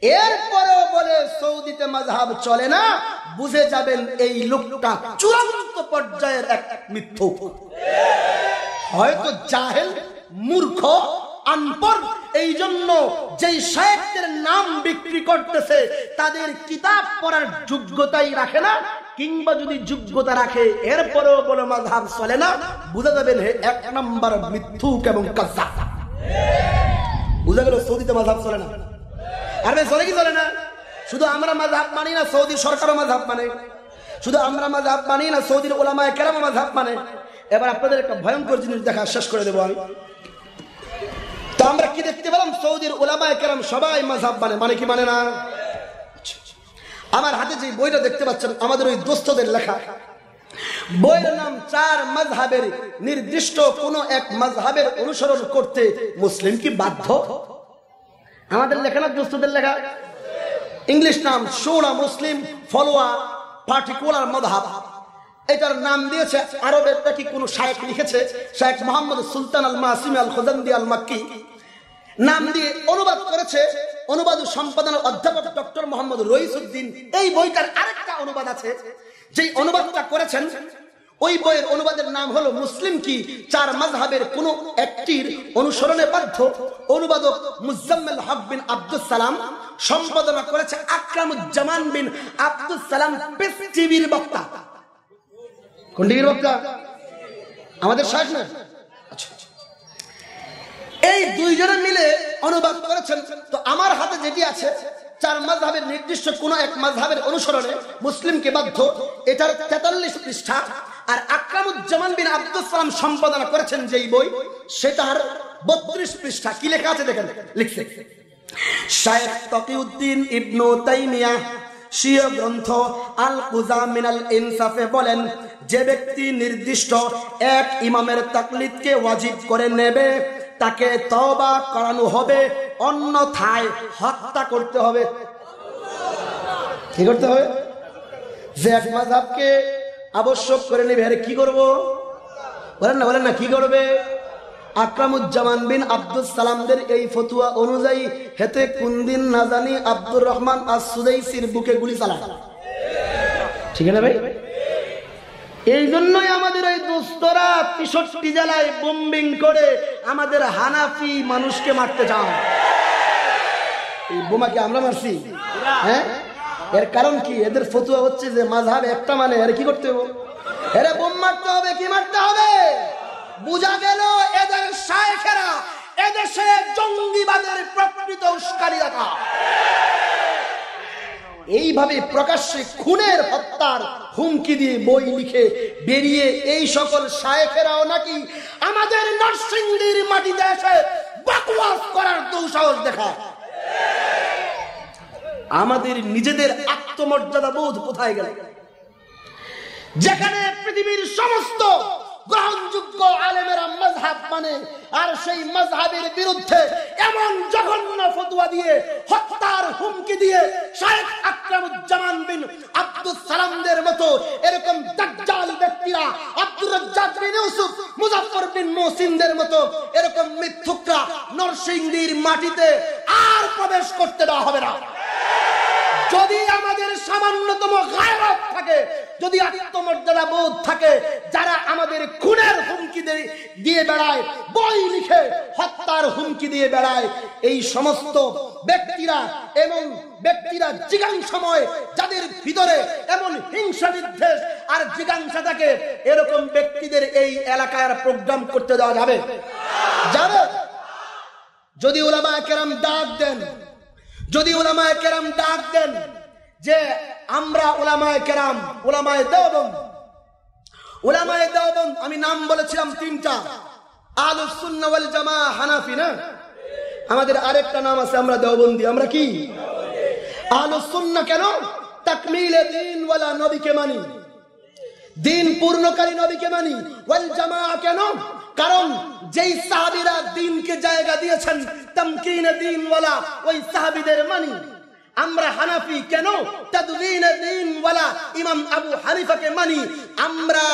Speaker 2: এরপরেও বলে সৌদিতে মাঝহাব চলে না, বুঝে যাবেন এই লোকটা চূড়ান্ত পর্যায়ের এক মিথ্য হয়তো জাহেল, মূর্খ আনপর এই জন্য যেই সাহেবদের নাম বিক্রি করতেছে, তাদের কিতাব পড়ার যোগ্যতাই রাখে না, কিংবা যদি যোগ্যতা রাখে, এরপরেও বলে মাঝহাব চলে না। বুঝে যাবেন হে এক নম্বর মিথ্যুক এবং কাজা বুঝা গেল সৌদিতে মাঝহাব চলে না? আর চলে কি চলে না? শুধু আমরা মাঝহাব মানি না, সৌদি সরকারও মাঝহাব মানে। শুধু আমরা মাঝহাব মানি না, সৌদির ওলামায় কেরাম মাঝহাব মানে। এবার আপনাদের একটা ভয়ঙ্কর জিনিস দেখা শেষ করে দেবো আমি। তো আমরা কি দেখতে পেলাম? সৌদির ওলামায় কেরাম সবাই মাঝহাব মানে মানে কি মানে না? আমার হাতে যে বইটা দেখতে পাচ্ছেন, আমাদের ওই দোস্তদের লেখা। বইয়ের নাম চার মাঝহাবের নির্দিষ্ট কোন এক মাঝহাবের অনুসরণ করতে মুসলিম কি বাধ্য? আমাদের লেখা না দোস্তদের লেখা? ইংলিশ নাম সোনা মুসলিম, ফলোয়া, পার্টিকুলার মধাব এটার নাম দিয়েছে আরবের নাকি কোন শায়েক লিখেছে? শায়েক মোহাম্মদ সুলতান আল মাসিম আল খোজান্দি আল মাক্কি নাম দিয়ে অনুবাদ করেছে অনুবাদ ও সম্পাদনা অধ্যাপক ডক্টর মোহাম্মদ রইসুদ্দিন। এই বইটার আরেকটা অনুবাদ আছে। যেই অনুবাদটা করেছেন, ওই বইয়ের অনুবাদের নাম হলো মুসলিম কি? চার মাজহাবের কোন একটির অনুসরণে বাধ্য অনুবাদক মুজাম্মেল হক বিন আব্দুল সালাম। সম্পাদনা করেছে আকরামুজ্জামান বিন আব্দুল সালাম টিভির বক্তা। কোন টিভির বক্তা আমাদের শাহ না? আচ্ছা আচ্ছা। এই দুইজনে মিলে অনুবাদ করেছেন। তো আমার হাতে যেটি আছে, চার মাঝহাবের নির্দিষ্ট কোন এক মাঝহাবের অনুসরণে মুসলিমকে বাধ্য এটার তেতাল্লিশ পৃষ্ঠা আর আকরামুজ্জামান বিন আব্দুল সম্পাদনা করেছেন যেই বই, সেটার বত্রিশ পৃষ্ঠা। কি লেখা আছে দেখেন? লিখছে।
Speaker 1: শায়েখ তকিউদ্দিন ইবনু তাইমিয়া, শিয়া গ্রন্থ আল কুজা মিনাল ইনসাফে বলেন যে ব্যক্তি নির্দিষ্ট এক ইমামের তাকলিদকে ওয়াজিব করে নেবে, তাকে তওবা করানো হবে, অন্যথায় হত্যা করতে হবে। কি করতে হবে? যে এক মাযহাবকে আবশ্যক করে নেবে, আরে কি করব? বলেন না বলেন না, কি করবে? আকরামুজ্জামান বিন আব্দুল সালামদের এই ফতুয়া অনুযায়ী হেতে কুন্দিন না জানি আব্দুর রহমান আর সুদাইসির বুকে গুলি চালায়। ঠিক আছে ভাই? এই জন্যই আমাদের এই দোস্তরা তেষট্টি জেলায় বোম্বিং করে আমাদের হানাফি মানুষকে মারতে চান এই বোমাকে আমরা মারছি। হ্যাঁ? এর কারণ কি? এদের ফতুয়া হচ্ছে যে মাঝহাব একটা মানে এর কি করতে হবে? এরে বোম মারতে হবে, কি মারতে হবে? বুঝা গেল এদের শায়েখেরা এদেশে জঙ্গিবাদের প্রকৃত উস্কারিদাতা এইভাবে প্রকাশ্যে খুনের হত্যার হুমকি দিয়ে বই লিখে বেরিয়ে এই সকল শায়েখেরাও নাকি আমাদের নরসিংদীর মাটিতে এসে বকওয়াস করার দুঃসাহস দেখা আমাদের নিজেদের আত্মমর্যাদা বোধ কোথায় গেল? যেখানে পৃথিবীর সমস্ত গ্রহণযোগ্য আলেমেরা মজহাব মানে আর সেই মজহাবের বিরুদ্ধে এমন জঘন্য ফতুয়া দিয়ে, হত্যার হুমকি দিয়ে শায়েখ আকরামুজ্জামান বিন আব্দুল সালামদের মতো এরকম দাজ্জাল ব্যক্তিরা, আব্দুর রাজ্জাক বিন ইউসুফ, মুজাফফর বিন মুহসিনদের মতো এরকম মিথ্যুকরা নরসিংদীর মাটিতে আর প্রবেশ করতে দেওয়া হবে না। যদি আমাদের সামান্যতম গায়রত থাকে, যদি আত্মমর্যাদা বোধ থাকে, যারা আমাদের খুনের হুমকি দিয়ে বেড়ায়, বই লিখে হত্যার হুমকি দিয়ে বেড়ায়, এই সমস্ত ব্যক্তিরা এবং ব্যক্তিরা জিজ্ঞাংসময় যাদের ভিতরে এমন হিংসা বিদ্বেষ আর জিজ্ঞাংসা থাকে, এরকম ব্যক্তিদের এই এলাকার প্রোগ্রাম করতে দেওয়া যাবে। যাবে যদি ওলামা কেরাম ডাক দেন যদি ওলামায় কেরাম ডাক দেন যে আমরা ওলামায় কেরাম ওলামায় দেওবন্দ। ওলামায় দেওবন্দ, আমি নাম বলেছিলাম তিনটা। আলু সুন্নওয়াল জামা হানাফি, না? আমাদের আরেকটা নাম আছে, আমরা দেওবন্দি। আমরা কি? আলু সুন্না কেন? তাকমিলে দিন ওয়ালা নবীকে মানি। দিন পূর্ণকারী নবীকে মানি। ওয়াল জামা কেন? কারণ যেই সাহাবিরা দিনকে জায়গা দিয়েছেন, তামকিনে দিনওয়ালা ওই সাহাবিদের মানি। আমরা হানাফি কেন? দিনওয়ালা ইমাম আবু হানিফাকে মানি। আমরা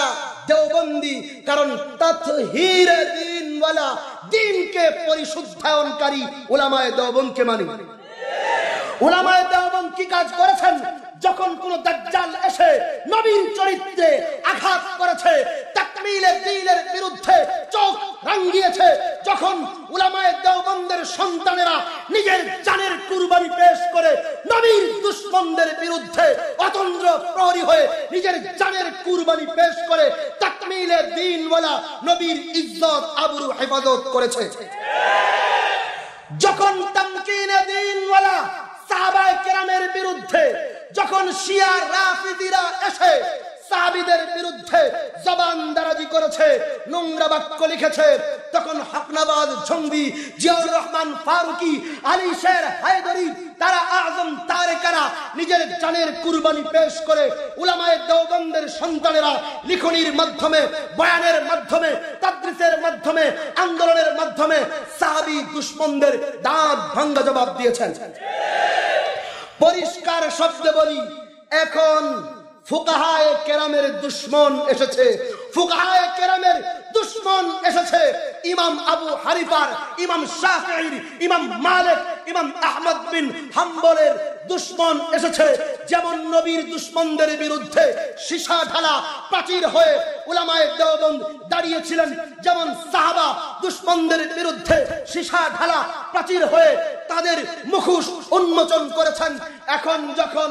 Speaker 1: দেওবন্দি, কারণ তাতহীরে দিনওয়ালা দিনকে পরিশুদ্ধায়নকারী ওলামায়ে দেওবন্দকে মানি। ওলামায়ে দেওবন্দ কি কাজ করেছেন? যখন কোন দাজ্জাল এসে নবীন চরিত্রে আঘাত করেছে তাকমিলে দ্বীনের বিরুদ্ধে চোখ রাঙ্গিয়েছে, যখন উলামায়ে দেওবন্দের সন্তানেরা নিজের জানের কুরবানি পেশ করে নবীর দুশ্মনদের বিরুদ্ধে অতন্দ্র প্রহরী হয়ে নিজের জানের কুরবানি পেশ করে তাকমিলে দ্বীনওয়ালা নবীর ইজ্জত আবরু হেফাজত করেছে। যখন তামকিনে দিনওয়ালা সাহাবায়ে কেরামের বিরুদ্ধে যখন শিয়া রাফিদিরা এসে সাহাবিদের বিরুদ্ধে জবান দারাজি করেছে, নোংরা বাক্য লিখেছে, তখন হকনাবাদ জঙ্গি জিয়াউর রহমান ফারুকি আলী শের হায়দরি, তারা আজম তারেকারা নিজের জানের কুরবানি পেশ করে উলামায়ে দেওবন্দের সন্তানেরা লিখনির মাধ্যমে, বয়ানের মাধ্যমে, তাদরিসের মাধ্যমে, আন্দোলনের মাধ্যমে সাহাবি দুশ্মনদের দাঁত ভাঙ্গা জবাব দিয়েছেন। পরিষ্কার শব্দে বলি এখন ফুকাহায় কেরামের দুশ্মন এসেছে। ফুকাহায় কেরামের দুশ্মন এসেছে। ইমাম আবু হারিফার ইমাম শাফিঈর, ইমাম মালিক, ইমাম আহমদ বিন হাম্বলের দুশ্মন এসেছে। যেমন নবীর দুশ্মনদের বিরুদ্ধে সীসা ঢালা প্রাচীর হয়ে উলামায়ে দেওবন্দ দাঁড়িয়েছিলেন। যেমন সাহাবা দুশ্মনদের বিরুদ্ধে সীসা ঢালা প্রাচীর হয়ে তাদের মুখোশ উন্মোচন করেছেন। এখন যখন